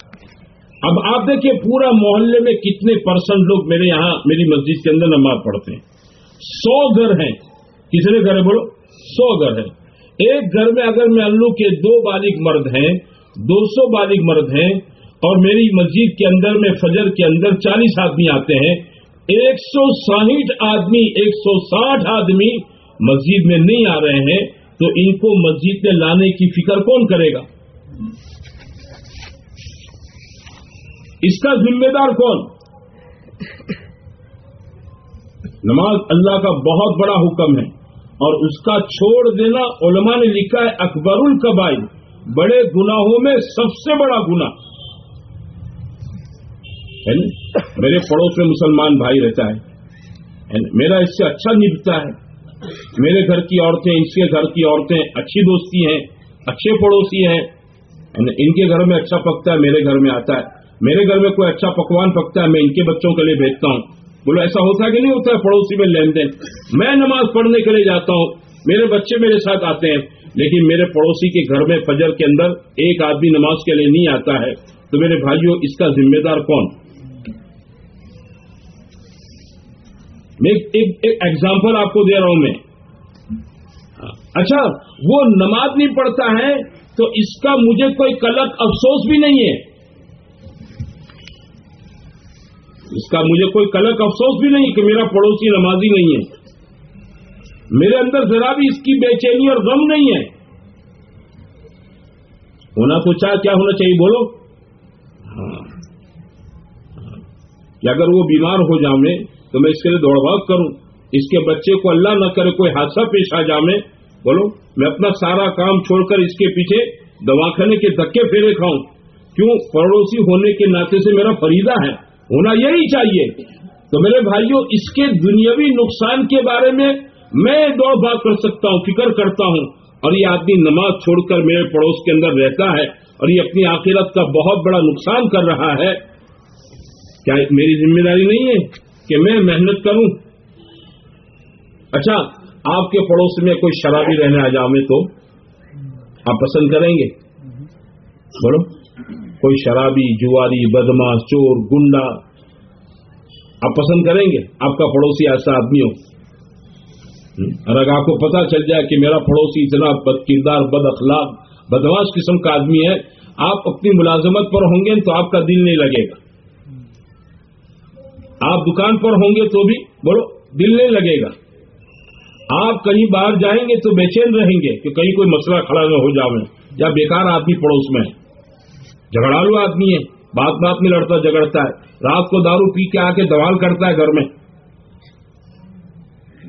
اب آپ دیکھیے پورا محلے میں کتنے پرسنٹ لوگ میرے یہاں میری مسجد کے اندر نماز پڑھتے ہیں۔ سو گھر ہیں۔ کتنے گھر ہیں بولو؟ سو گھر ہیں۔ ایک گھر میں اگر میں الو کے دو بالغ مرد ہیں، دو سو بالغ مرد ہیں، اور میری مسجد کے اندر میں فجر کے اندر چالیس آدمی آتے ہیں، ایک سو ساٹھ آدمی، ایک سو ساٹھ آدمی مسجد میں نہیں آ رہے ہیں۔ تو ان کو مسجد میں لانے کی فکر کون کرے گا؟ اس کا ذمہ دار کون؟ نماز اللہ کا بہت بڑا حکم ہے اور اس کا چھوڑ دینا علماء نے لکھا ہے اکبر القبائی بڑے گناہوں میں سب سے بڑا گنا یعنی میرے پڑوس میں مسلمان بھائی رہتا ہے۔ یعنی میرا اس سے اچھا نبتا ہے۔ میرے گھر کی عورتیں، ان کے گھر کی عورتیں اچھی دوستی ہیں، اچھے پڑوسی ہیں، ان کے گھر میں اچھا پکتا ہے، میرے گھر میں آتا ہے۔ میرے گھر میں کوئی اچھا پکوان پکتا ہے، میں ان کے بچوں کے لیے بھیجتا ہوں۔ بولو، ایسا ہوتا ہے کہ نہیں ہوتا ہے پڑوسی میں لین دین؟ میں نماز پڑھنے کے لیے جاتا ہوں۔ میرے بچے میرے ساتھ آتے ہیں، لیکن میرے پڑوسی کے گھر میں فجر کے اندر ایک آدمی نماز کے لیے نہیں آتا ہے۔ تو میرے بھائیوں اس کا ذمہ دار کون؟ میں ایک ایگزامپل آپ کو دے رہا ہوں میں. اچھا وہ نماز نہیں پڑھتا ہے تو اس کا مجھے کوئی کلک افسوس بھی نہیں ہے. اس کا مجھے کوئی کلک افسوس بھی نہیں کہ میرا پڑوسی نمازی نہیں ہے. میرے اندر ذرا بھی اس کی بے چینی اور غم نہیں ہے. ہونا تو چاہ کیا ہونا چاہیے؟ بولو. ہاں،, ہاں کہ اگر وہ بیمار ہو جامے تو میں اس کے لیے دوڑ بھاگ کروں۔ اس کے بچے کو اللہ نہ کرے کوئی حادثہ پیش آ جامے بولو، میں اپنا سارا کام چھوڑ کر اس کے پیچھے دواخانے کے دھکے پھیرے کھاؤں۔ کیوں؟ پڑوسی ہونے کے ناطے سے میرا فریدہ ہے۔ ہونا یہی چاہیے۔ تو میرے بھائیوں، اس کے دنیاوی نقصان کے بارے میں میں دوڑ بھاگ کر سکتا ہوں، فکر کرتا ہوں۔ اور یہ آدمی نماز چھوڑ کر میرے پڑوس کے اندر رہتا ہے اور یہ اپنی آخرت کا بہت بڑا نقصان کر رہا ہے۔ کیا میری ذمہ داری نہیں ہے؟ کہ میں محنت کروں۔ اچھا آپ کے پڑوس میں کوئی شرابی رہنے آ جاؤ تو آپ پسند کریں گے۔ بولو، کوئی شرابی، جواری، بدماش، چور، گنڈا آپ پسند کریں گے؟ آپ کا پڑوسی ایسا آدمی ہو۔ اور اگر آپ کو پتا چل جائے کہ میرا پڑوسی اتنا بد کردار، بد اخلاق، بدماش قسم کا آدمی ہے، آپ اپنی ملازمت پر ہوں گے تو آپ کا دل نہیں لگے گا۔ آپ دکان پر ہوں گے تو بھی بولو دل نہیں لگے گا۔ آپ کہیں باہر جائیں گے تو بے چین رہیں گے کہ کہیں کوئی مسئلہ کھڑا نہ ہو جاؤ یا بیکار آدمی پڑوس میں ہے۔ جھگڑالو آدمی ہے۔ بات بات میں لڑتا جھگڑتا ہے۔ رات کو دارو پی کے آ کے دوال کرتا ہے گھر میں۔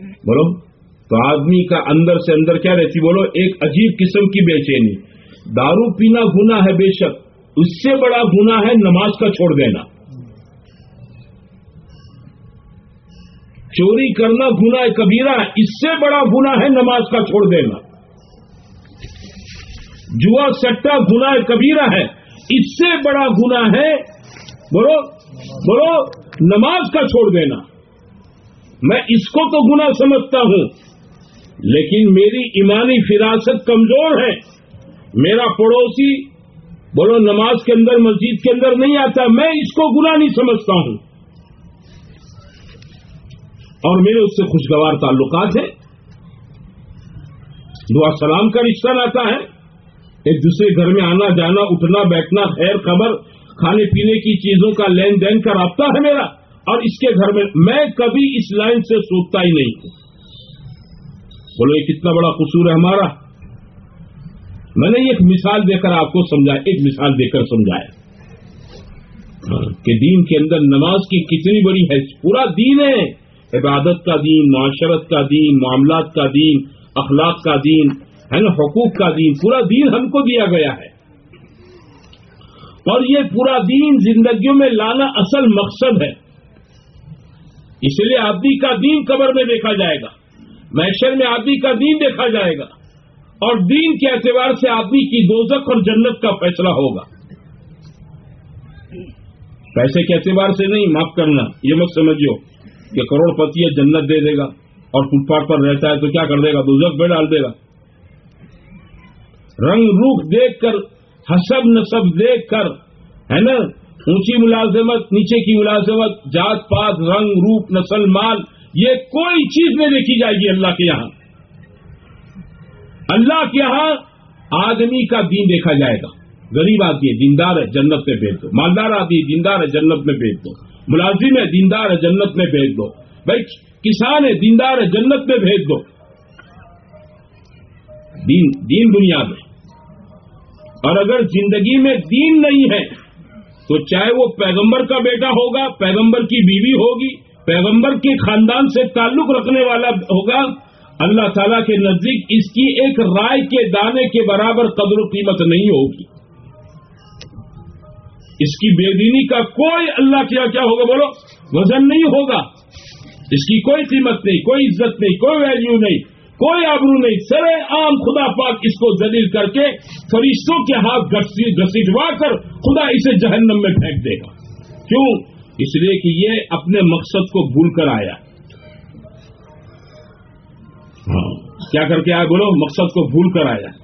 بولو، تو آدمی کا اندر سے اندر کیا رہتی؟ بولو، ایک عجیب قسم کی بے چینی۔ دارو پینا گنا ہے بے شک۔ اس سے بڑا گنا ہے نماز کا چھوڑ دینا۔ چوری کرنا گنا کبیرہ ہے، اس سے بڑا گنا ہے نماز کا چھوڑ دینا۔ جوا سٹا گنا کبیرہ ہے، اس سے بڑا گنا ہے بولو بولو نماز کا چھوڑ دینا۔ میں اس کو تو گنا سمجھتا ہوں، لیکن میری ایمانی فراست کمزور ہے۔ میرا پڑوسی بولو نماز کے اندر، مسجد کے اندر نہیں آتا، میں اس کو گنا نہیں سمجھتا ہوں۔ اور میرے اس سے خوشگوار تعلقات ہیں۔ دعا سلام کا رشتہ رہتا ہے۔ ایک دوسرے گھر میں آنا جانا، اٹھنا، بیٹھنا، خیر خبر، کھانے پینے کی چیزوں کا لین دین کا رابطہ ہے میرا۔ اور اس کے گھر میں میں کبھی اس لائن سے سوچتا ہی نہیں۔ ہوں بولو، یہ کتنا بڑا قصور ہے ہمارا۔ میں نے ایک مثال دے کر آپ کو سمجھایا، ایک مثال دے کر سمجھایا۔ ہاں، کہ دین کے اندر نماز کی کتنی بڑی ہے، پورا دین ہے۔ عبادت کا دین، معاشرت کا دین، معاملات کا دین، اخلاق کا دین، ہے نا، حقوق کا دین، پورا دین ہم کو دیا گیا ہے۔ اور یہ پورا دین زندگیوں میں لانا اصل مقصد ہے۔ اس لیے آدمی کا دین قبر میں دیکھا جائے گا، محشر میں آدمی کا دین دیکھا جائے گا۔ اور دین کے اعتبار سے آدمی کی دوزک اور جنت کا فیصلہ ہوگا۔ پیسے کے اعتبار سے نہیں، معاف کرنا، یہ مت سمجھو کہ کروڑ پتی جنت دے دے گا اور فٹ پاتھ پر رہتا ہے تو کیا کر دے گا؟ دوزک پہ ڈال دے گا۔ رنگ روخ دیکھ کر، حسب نصب دیکھ کر، ہے نا؟ اونچی ملازمت، نیچے کی ملازمت، جات پات، رنگ روپ، نسل مال، یہ کوئی چیز نہیں دیکھی جائے گی اللہ کے یہاں۔ اللہ کے یہاں آدمی کا دین دیکھا جائے گا۔ غریب آدمی دیندار ہے، جنت میں بھیج دو۔ مالدار آدمی دیندار ہے، جنت میں بھیج دو۔ ملازم ہے دیندار ہے جنت میں بھیج دو۔ بھائی، کسان ہے دیندار ہے جنت میں بھیج دو۔ دین دین دنیا میں۔ اور اگر زندگی میں دین نہیں ہے، تو چاہے وہ پیغمبر کا بیٹا ہوگا، پیغمبر کی بیوی ہوگی، پیغمبر کے خاندان سے تعلق رکھنے والا ہوگا، اللہ تعالیٰ کے نزدیک اس کی ایک رائے کے دانے کے برابر قدر و قیمت نہیں ہوگی۔ اس کی بے دینی کا کوئی اللہ کیا کیا ہوگا بولو؟ وزن نہیں ہوگا۔ اس کی کوئی قیمت نہیں، کوئی عزت نہیں، کوئی ویلیو نہیں، کوئی آبرو نہیں۔ سر عام خدا پاک اس کو ذلیل کر کے فرشتوں کے ہاتھ گسیٹوا کر خدا اسے جہنم میں پھینک دے گا۔ کیوں؟ اس لیے کہ یہ اپنے مقصد کو بھول کر آیا۔ ہاں۔ کیا کر کے آیا بولو؟ مقصد کو بھول کر آیا۔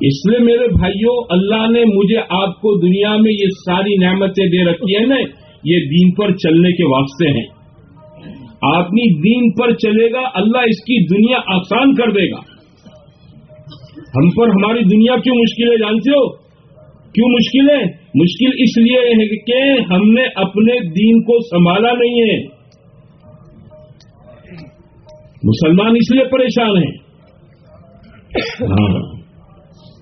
اس لیے میرے بھائیوں اللہ نے مجھے آپ کو دنیا میں یہ ساری نعمتیں دے رکھی ہیں نا، یہ دین پر چلنے کے واسطے ہیں۔ آدمی دین پر چلے گا، اللہ اس کی دنیا آسان کر دے گا۔ ہم پر ہماری دنیا کیوں مشکل ہے جانتے ہو؟ کیوں مشکل ہے مشکل اس لیے ہے کہ ہم نے اپنے دین کو سنبھالا نہیں ہے۔ مسلمان اس لیے پریشان ہیں۔ ہاں۔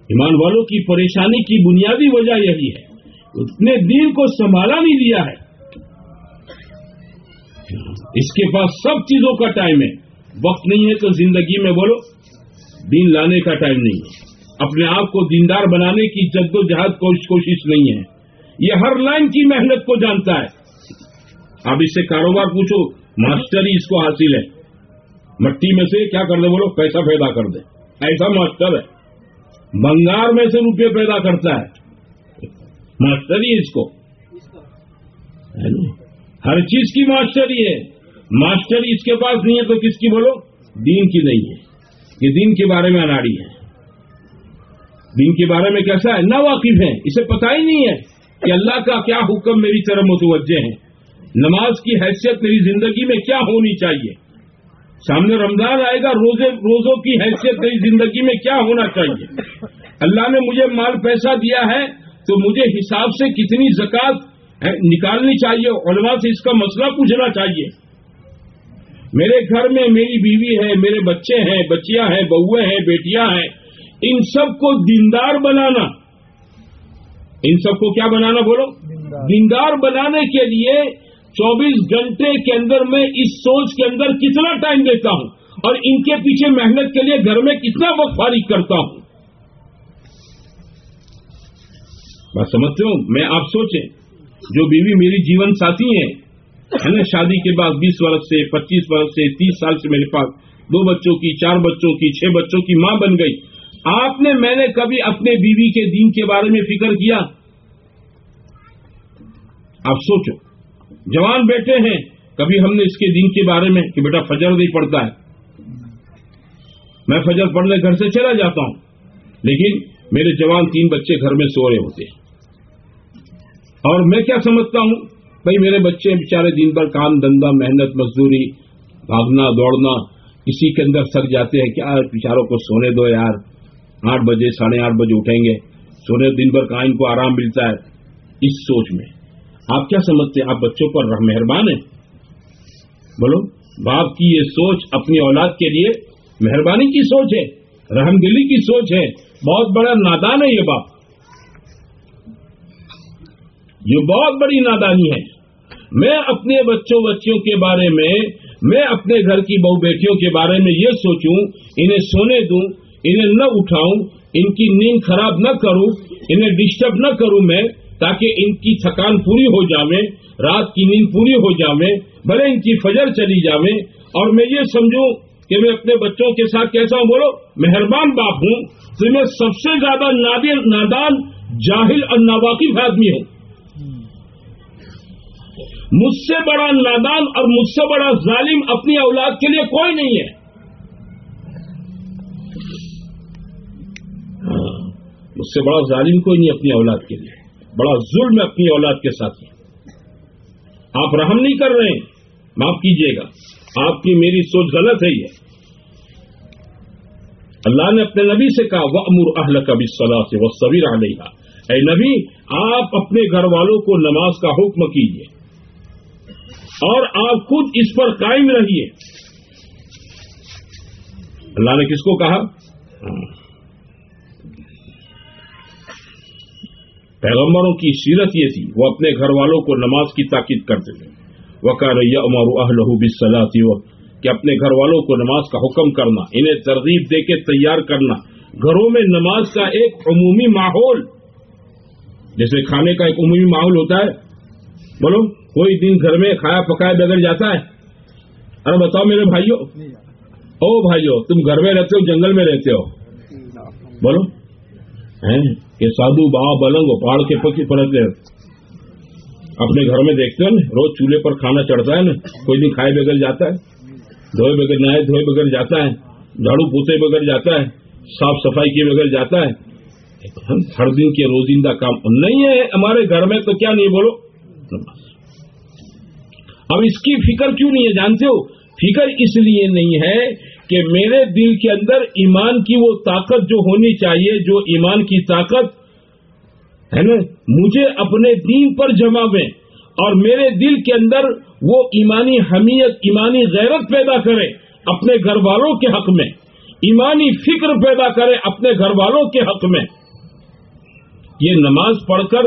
ایمان والوں کی پریشانی کی بنیادی وجہ یہی ہے۔ اس نے دین کو سنبھالا نہیں دیا ہے۔ اس کے پاس سب چیزوں کا ٹائم ہے۔ وقت نہیں ہے تو زندگی میں بولو۔ دین لانے کا ٹائم نہیں ہے۔ اپنے آپ کو دیندار بنانے کی جد و جہد کوشش نہیں ہے۔ یہ ہر لائن کی محنت کو جانتا ہے۔ اب اس سے کاروبار پوچھو ماسٹر ہی اس کو حاصل ہے۔ مٹی میں سے کیا کر دے بولو؟ پیسہ پیدا کر دے۔ ایسا ماسٹر ہے۔ بنگار میں سے روپے پیدا کرتا ہے۔ ماسٹر ہی اس کو۔ ہر چیز کی ماسٹر ہی ہے۔ ماسٹر جی اس کے پاس نہیں ہے تو کس کی بولو؟ دین کی نہیں ہے۔ یہ دین کے بارے میں اناڑی ہے۔ دین کے بارے میں کیسا ہے؟ نہ واقف ہے اسے پتا ہی نہیں ہے کہ اللہ کا کیا حکم میری طرف متوجہ ہے نماز کی حیثیت میری زندگی میں کیا ہونی چاہیے؟ سامنے رمضان آئے گا روزے روزوں کی حیثیت میری زندگی میں کیا ہونا چاہیے؟ اللہ نے مجھے مال پیسہ دیا ہے تو مجھے حساب سے کتنی زکات نکالنی چاہیے؟ علماء سے اس کا مسئلہ پوچھنا چاہیے۔ میرے گھر میں میری بیوی ہے میرے بچے ہیں بچیاں ہیں بہویں ہیں بیٹیاں ہیں۔ ان سب کو دیندار بنانا۔ ان سب کو کیا بنانا بولو؟ دیندار بنانے کے لیے چوبیس گھنٹے کے اندر میں اس سوچ کے اندر کتنا ٹائم دیتا ہوں اور ان کے پیچھے محنت کے لیے گھر میں کتنا وقت فارغ کرتا ہوں؟ بات سمجھتے ہوں میں آپ سوچیں، جو بیوی میری جیون ساتھی ہیں شادی کے بعد بیس برس سے، پچیس برس سے، تیس سال سے میرے پاس، دو بچوں کی، چار بچوں کی، چھ بچوں کی ماں بن گئی۔ آپ نے، میں نے کبھی اپنے بیوی کے دین کے بارے میں فکر کیا؟ آپ سوچو۔ جوان بیٹے ہیں، کبھی ہم نے اس کے دین کے بارے میں کہ بیٹا فجر نہیں پڑتا ہے۔ میں فجر پڑھنے گھر سے چلا جاتا ہوں، لیکن میرے جوان تین بچے گھر میں سو رہے ہوتے ہیں۔ اور میں کیا سمجھتا ہوں؟ بھائی، میرے بچے بےچارے دن بھر کام دندا محنت، مزدوری، بھاگنا، دوڑنا کسی کے اندر سر جاتے ہیں کیا بےچاروں کو سونے دو یار۔ آٹھ بجے، ساڑھے آٹھ بجے اٹھیں گے۔ سونے دن بھر کہاں ان کو آرام ملتا ہے۔ اس سوچ میں۔ آپ کیا سمجھتے ہیں؟ آپ بچوں پر مہربان ہیں؟ بولو، باپ کی یہ سوچ اپنی اولاد کے لیے مہربانی کی سوچ ہے، رحم دلی کی سوچ ہے۔ بہت بڑا نادان ہے یہ باپ۔ یہ بہت بڑی نادانی ہے۔ میں اپنے بچوں بچیوں کے بارے میں میں اپنے گھر کی بہو بیٹیوں کے بارے میں یہ سوچوں، انہیں سونے دوں، انہیں نہ اٹھاؤں، ان کی نیند خراب نہ کروں، انہیں ڈسٹرب نہ کروں میں۔ تاکہ ان کی تھکان پوری ہو جائے رات کی نیند پوری ہو جائے بھلے ان کی فجر چلی جائے اور میں یہ سمجھوں کہ میں اپنے بچوں کے ساتھ کیسا ہوں، بولو، مہربان باپ ہوں، تو میں سب سے زیادہ نادر، نادان، جاہل اور ناواقف آدمی ہوں۔ مجھ سے بڑا نادان اور مجھ سے بڑا ظالم اپنی اولاد کے لیے کوئی نہیں ہے۔ ہاں، اس سے بڑا ظالم کوئی نہیں اپنی اولاد کے لیے۔ بڑا ظلم اپنی اولاد کے ساتھ آپ رحم نہیں کر رہے ہیں، معاف کیجیے گا۔ آپ کی میری سوچ غلط ہے یہ۔ اللہ نے اپنے نبی سے کہا وہ امر اہل کبھی صلاح سے وہ سبیر علیہ اے نبی، آپ اپنے گھر والوں کو نماز کا حکم کیجیے اور آپ خود اس پر قائم رہیے۔ اللہ نے کس کو کہا؟ پیغمبروں کی سیرت یہ تھی، وہ اپنے گھر والوں کو نماز کی تاکید کرتے تھے۔ وہ کہہ رہی عمر بصلاح تھی وہ کہ اپنے گھر والوں کو نماز کا حکم کرنا، انہیں ترغیب دے کے تیار کرنا۔ گھروں میں نماز کا ایک عمومی ماحول، جیسے کھانے کا ایک عمومی ماحول ہوتا ہے۔ بولو، کوئی دن گھر میں کھایا پکایا بغیر جاتا ہے۔ ارے بتاؤ میرے بھائیوں او بھائیو، تم گھر میں رہتے ہو، جنگل میں رہتے ہو۔ بولو۔ کہ سادھو با بلنگ پہاڑ کے پکی پڑتے اپنے گھر میں دیکھتے ہو نا، روز چولہے پر کھانا چڑھتا ہے نا، کوئی دن کھائے بغیر جاتا ہے، دھوئے بغیر نہائے دھوئے بغیر جاتا ہے، جھاڑو پوتے بغیر جاتا ہے، صاف صفائی کے بغیر جاتا ہے۔ ہر دن کے روزندہ کام۔ نہیں ہے، ہمارے گھر میں تو کیا نہیں بولو۔ اب اس کی فکر کیوں نہیں ہے؟ جانتے ہو، فکر اس لیے نہیں ہے کہ میرے دل کے اندر ایمان کی وہ طاقت جو ہونی چاہیے، جو ایمان کی طاقت، ہے نا؟ مجھے اپنے دین پر جماویں اور میرے دل کے اندر وہ ایمانی حمیت، ایمانی غیرت پیدا کرے اپنے گھر والوں کے حق میں، ایمانی فکر پیدا کرے اپنے گھر والوں کے حق میں۔ یہ نماز پڑھ کر،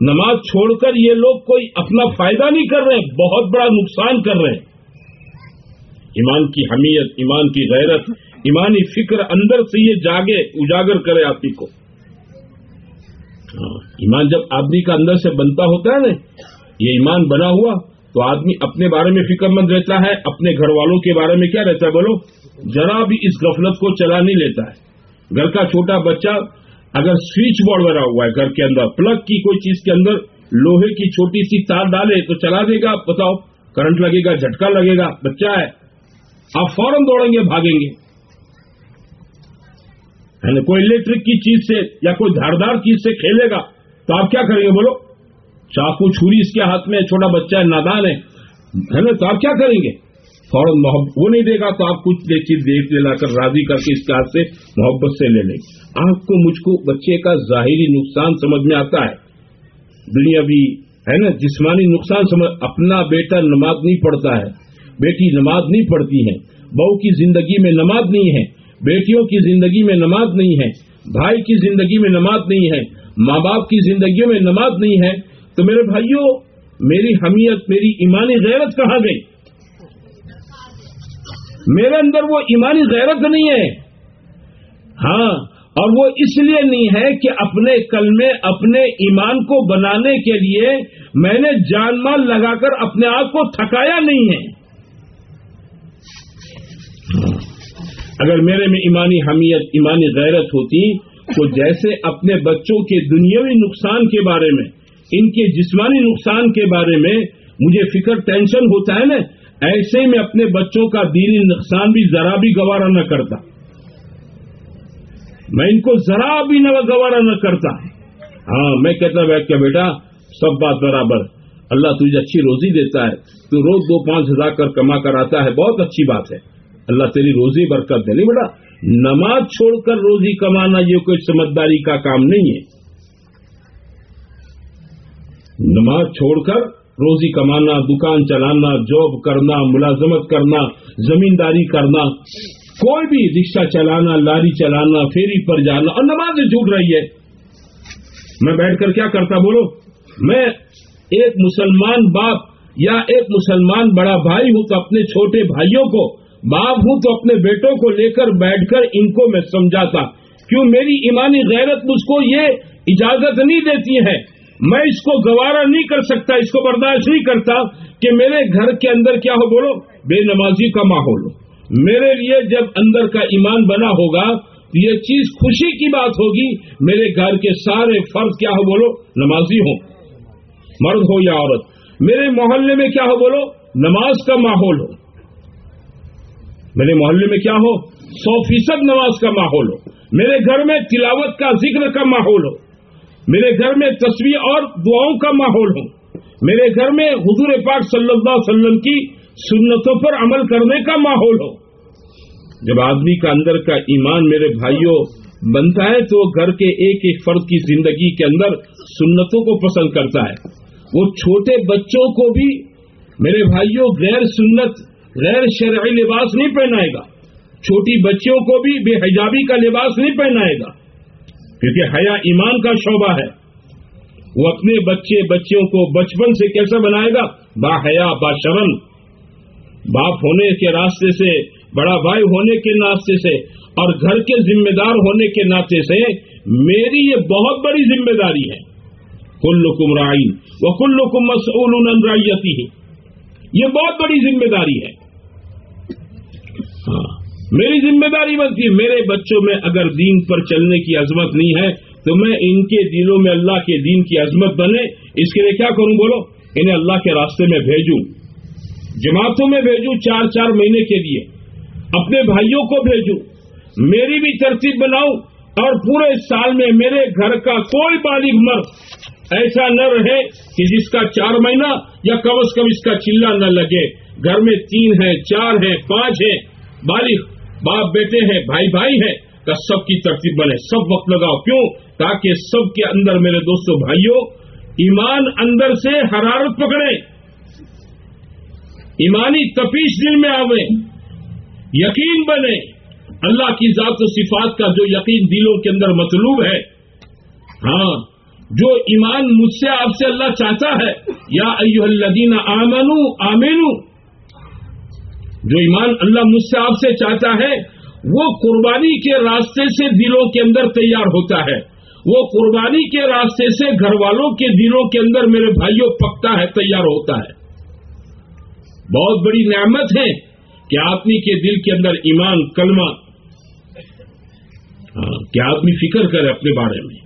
نماز چھوڑ کر یہ لوگ کوئی اپنا فائدہ نہیں کر رہے، بہت بڑا نقصان کر رہے۔ ہیں ایمان کی حمیت، ایمان کی غیرت، ایمانی فکر اندر سے یہ جاگے، اجاگر کرے آپ کو۔ ہاں، ایمان جب آدمی کا اندر سے بنتا ہوتا ہے نا، یہ ایمان بنا ہوا، تو آدمی اپنے بارے میں فکر مند رہتا ہے، اپنے گھر والوں کے بارے میں کیا رہتا ہے؟ بولو ذرا بھی اس غفلت کو چلا نہیں لیتا ہے۔ گھر کا چھوٹا بچہ اگر سوئچ بورڈ بنا ہوا ہے گھر کے اندر، پلگ کی کوئی چیز کے اندر، لوہے کی چھوٹی سی تار ڈالے تو چلا دے گا، بتاؤ، کرنٹ لگے گا، جھٹکا لگے گا، بچہ ہے آپ فوراً دوڑیں گے، بھاگیں گے۔ یعنی کوئی الیکٹرک کی چیز سے یا کوئی دھاردار چیز سے کھیلے گا تو آپ کیا کریں گے؟ بولو، چاقو چھری اس کے ہاتھ میں، چھوٹا بچہ ہے، نادان ہے۔ نا تو آپ کیا کریں گے؟ فوراً محبت وہ نہیں دے گا تو آپ کچھ چیز دیکھ لا کر راضی کر کے اس کے ہاتھ سے محبت سے لے لیں۔ آپ کو، مجھ کو بچے کا ظاہری نقصان سمجھ میں آتا ہے۔ دنیا بھی ہے نا، جسمانی نقصان سمجھ، اپنا بیٹا نماز نہیں پڑھتا ہے۔ بیٹی نماز نہیں پڑھتی ہے بہو کی زندگی میں نماز نہیں ہے بیٹیوں کی زندگی میں نماز نہیں ہے بھائی کی زندگی میں نماز نہیں ہے ماں باپ کی زندگیوں میں نماز نہیں ہے تو میرے بھائیوں، میری حمیت، میری ایمانی غیرت کہاں گئی؟ میرے اندر وہ ایمانی غیرت نہیں ہے۔ ہاں اور وہ اس لیے نہیں ہے کہ اپنے کل میں اپنے ایمان کو بنانے کے لیے میں نے جان مال لگا کر اپنے آپ کو تھکایا نہیں ہے۔ اگر میرے میں ایمانی حمیت، ایمانی غیرت ہوتی، تو جیسے اپنے بچوں کے دنیاوی نقصان کے بارے میں، ان کے جسمانی نقصان کے بارے میں مجھے فکر ٹینشن ہوتا ہے نا، ایسے میں اپنے بچوں کا دینی نقصان بھی ذرا بھی گوارا نہ کرتا۔ میں ان کو ذرا بھی نہ گوارا نہ کرتا۔ ہاں میں کہتا بیٹھ کے بیٹا، سب بات برابر۔ اللہ تجھے اچھی روزی دیتا ہے۔ تو روز دو پانچ ہزار کر کما کر آتا ہے، بہت اچھی بات ہے۔ اللہ تیری روزی برکت دے۔ نہیں بیٹا، نماز چھوڑ کر روزی کمانا یہ کوئی سمجھداری کا کام نہیں ہے۔ نماز چھوڑ کر روزی کمانا، دکان چلانا، جاب کرنا، ملازمت کرنا، زمینداری کرنا، کوئی بھی رکشہ چلانا، لاری چلانا، فیری پر جانا، اور نماز جھوٹ رہی ہے۔ میں بیٹھ کر کیا کرتا بولو؟ میں ایک مسلمان باپ یا ایک مسلمان بڑا بھائی ہوں تو اپنے چھوٹے بھائیوں کو باپ ہوں تو اپنے بیٹوں کو لے کر بیٹھ کر ان کو میں سمجھاتا۔ کیوں میری ایمانی غیرت مجھ کو یہ اجازت نہیں دیتی ہے؟ میں اس کو گوارا نہیں کر سکتا، اس کو برداشت نہیں کرتا کہ میرے گھر کے اندر کیا ہو، بولو، بے نمازی کا ماحول ہو۔ میرے لیے جب اندر کا ایمان بنا ہوگا تو یہ چیز خوشی کی بات ہوگی۔ میرے گھر کے سارے فرض کیا ہو، بولو، نمازی ہوں۔ مرد ہو یا عورت، میرے محلے میں کیا ہو، بولو، نماز کا ماحول ہو۔ میرے محلے میں کیا ہو؟ سو فیصد نماز کا ماحول ہو۔ میرے گھر میں تلاوت کا ذکر کا ماحول ہو۔ میرے گھر میں تصویر اور دعاؤں کا ماحول ہو۔ میرے گھر میں حضور پاک صلی اللہ علیہ وسلم کی سنتوں پر عمل کرنے کا ماحول ہو۔ جب آدمی کا اندر کا ایمان میرے بھائیوں بنتا ہے تو وہ گھر کے ایک ایک فرد کی زندگی کے اندر سنتوں کو پسند کرتا ہے۔ وہ چھوٹے بچوں کو بھی میرے بھائیوں غیر سنت غیر شرعی لباس نہیں پہنائے گا۔ چھوٹی بچیوں کو بھی بے حجابی کا لباس نہیں پہنائے گا۔ کیونکہ حیا ایمان کا شعبہ ہے۔ وہ اپنے بچے بچیوں کو بچپن سے کیسا بنائے گا؟ با حیا، با شرم۔ باپ ہونے کے راستے سے، بڑا بھائی ہونے کے ناستے سے اور گھر کے ذمہ دار ہونے کے ناطے سے میری یہ بہت بڑی ذمہ داری ہے۔ کل رائن وہ کل مسعول رائتی ہی یہ بہت بڑی ذمہ داری ہے۔ میری ذمہ داری بنتی ہے میرے بچوں میں اگر دین پر چلنے کی عظمت نہیں ہے، تو میں ان کے دلوں میں اللہ کے دین کی عظمت بنے، اس کے لیے کیا کروں بولو؟ انہیں اللہ کے راستے میں بھیجوں۔ جماعتوں میں بھیجوں چار چار مہینے کے لیے۔ اپنے بھائیوں کو بھیجوں۔ میری بھی ترتیب بناؤں اور پورے سال میں میرے گھر کا کوئی بالغ مرد ایسا نہ رہے کہ جس کا چار مہینہ یا کم از کم اس کا چلا نہ لگے۔ گھر میں تین ہے چار ہے پانچ ہے بالغ باپ بیٹے ہیں، بھائی بھائی ہیں، کا سب کی ترتیب بنے۔ سب وقت لگاؤ۔ کیوں؟ تاکہ سب کے اندر میرے دوستوں بھائیوں ایمان اندر سے حرارت پکڑے ایمانی تپیش دل میں آوے یقین بنے۔ اللہ کی ذات و صفات کا جو یقین دلوں کے اندر مطلوب ہے۔ ہاں جو ایمان مجھ سے آپ سے اللہ چاہتا ہے۔ یا ایو الدین آمنو، آمینو۔ جو ایمان اللہ مجھ سے آپ سے چاہتا ہے، وہ قربانی کے راستے سے دلوں کے اندر تیار ہوتا ہے۔ وہ قربانی کے راستے سے گھر والوں کے دلوں کے اندر میرے بھائیوں پکتا ہے، تیار ہوتا ہے۔ بہت بڑی نعمت ہے کہ آدمی کے دل کے اندر ایمان، کلمہ ہاں، کہ آدمی فکر کرے اپنے بارے میں۔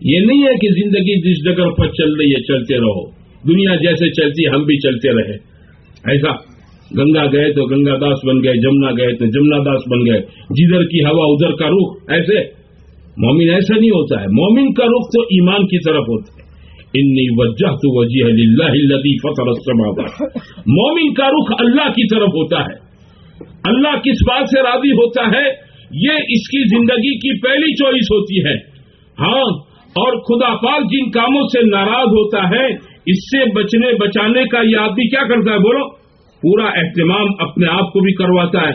یہ نہیں ہے کہ زندگی جس جگہ پر چل رہی ہے، چلتے رہو۔ دنیا جیسے چلتی ہے ہم بھی چلتے رہے۔ ایسا گنگا گئے تو گنگا داس بن گئے، جمنا گئے تو جمنا داس بن گئے۔ جدھر کی ہوا، ادھر کا رخ، ایسے۔ مومن ایسا نہیں ہوتا ہے۔ مومن کا رخ تو ایمان کی طرف ہوتا ہے۔ انی وجہ تو وجہ اللہ فطر مومن کا رخ اللہ کی طرف ہوتا ہے۔ اللہ کس بات سے راضی ہوتا ہے؟ یہ اس کی زندگی کی پہلی چوائس ہوتی ہے۔ ہاں اور خدا پاک جن کاموں سے ناراض ہوتا ہے، اس سے بچنے، بچانے کا یہ آدمی کیا کرتا ہے؟ بولو۔ پورا اہتمام اپنے آپ کو بھی کرواتا ہے،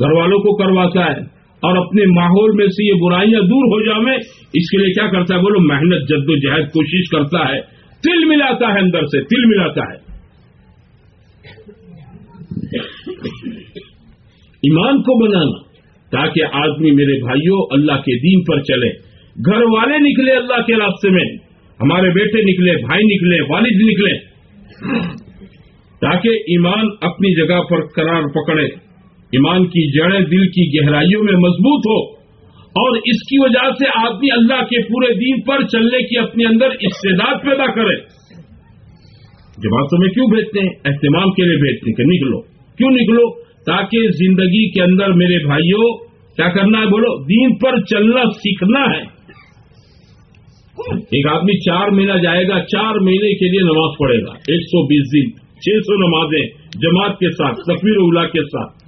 گھر والوں کو کرواتا ہے اور اپنے ماحول میں سے یہ برائیاں دور ہو جائیں اس کے لیے کیا کرتا ہے؟ بولو محنت، جد و جہد، کوشش کرتا ہے تل ملاتا ہے اندر سے تل ملاتا ہے۔ ایمان کو بنانا، تاکہ آدمی میرے بھائیوں، اللہ کے دین پر چلے۔ گھر والے نکلے اللہ کے راستے میں، ہمارے بیٹے نکلے، بھائی نکلے، والد نکلے۔ تاکہ ایمان اپنی جگہ پر قرار پکڑے۔ ایمان کی جڑیں دل کی گہرائیوں میں مضبوط ہو اور اس کی وجہ سے آدمی اللہ کے پورے دین پر چلنے کی اپنے اندر استعداد پیدا کرے۔ جماعتوں میں کیوں بھیجتے ہیں؟ اہتمام کے لیے بھیجتے ہیں کہ نکلو۔ کیوں نکلو؟ تاکہ زندگی کے اندر میرے بھائیوں، کیا کرنا ہے؟ بولو، دین پر چلنا سیکھنا ہے۔ ایک آدمی چار مہینہ جائے گا، چار مہینے کے لیے نماز پڑھے گا۔ ایک سو بیس دن۔ چھ سو نمازیں جماعت کے ساتھ تقویر اولا کے ساتھ۔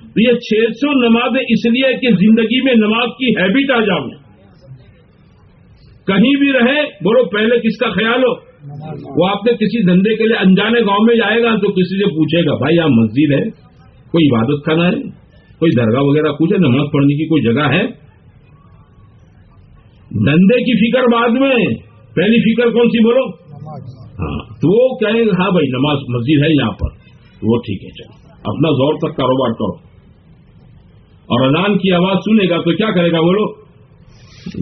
تو یہ چھ سو نمازیں اس لیے کہ زندگی میں نماز کی ہیبٹ آ جاؤں۔ کہیں بھی رہے بولو پہلے کس کا خیال ہو؟ وہ آپ نے کسی دھندے کے لیے انجانے گاؤں میں جائے گا تو کسی سے پوچھے گا، بھائی، یہاں مسجد ہے؟ کوئی عبادت خانہ ہے؟ کوئی درگاہ وغیرہ پوچھے؟ نماز پڑھنے کی کوئی جگہ ہے؟ دندے کی فکر بعد میں۔ پہلی فکر کون سی بولو؟ تو وہ کہیں گے ہاں بھائی، نماز مسجد ہے یہاں پر۔ وہ ٹھیک ہے، چلو۔ اپنا زور تک کاروبار کرو۔ اور اذان کی آواز سنے گا تو کیا کرے گا بولو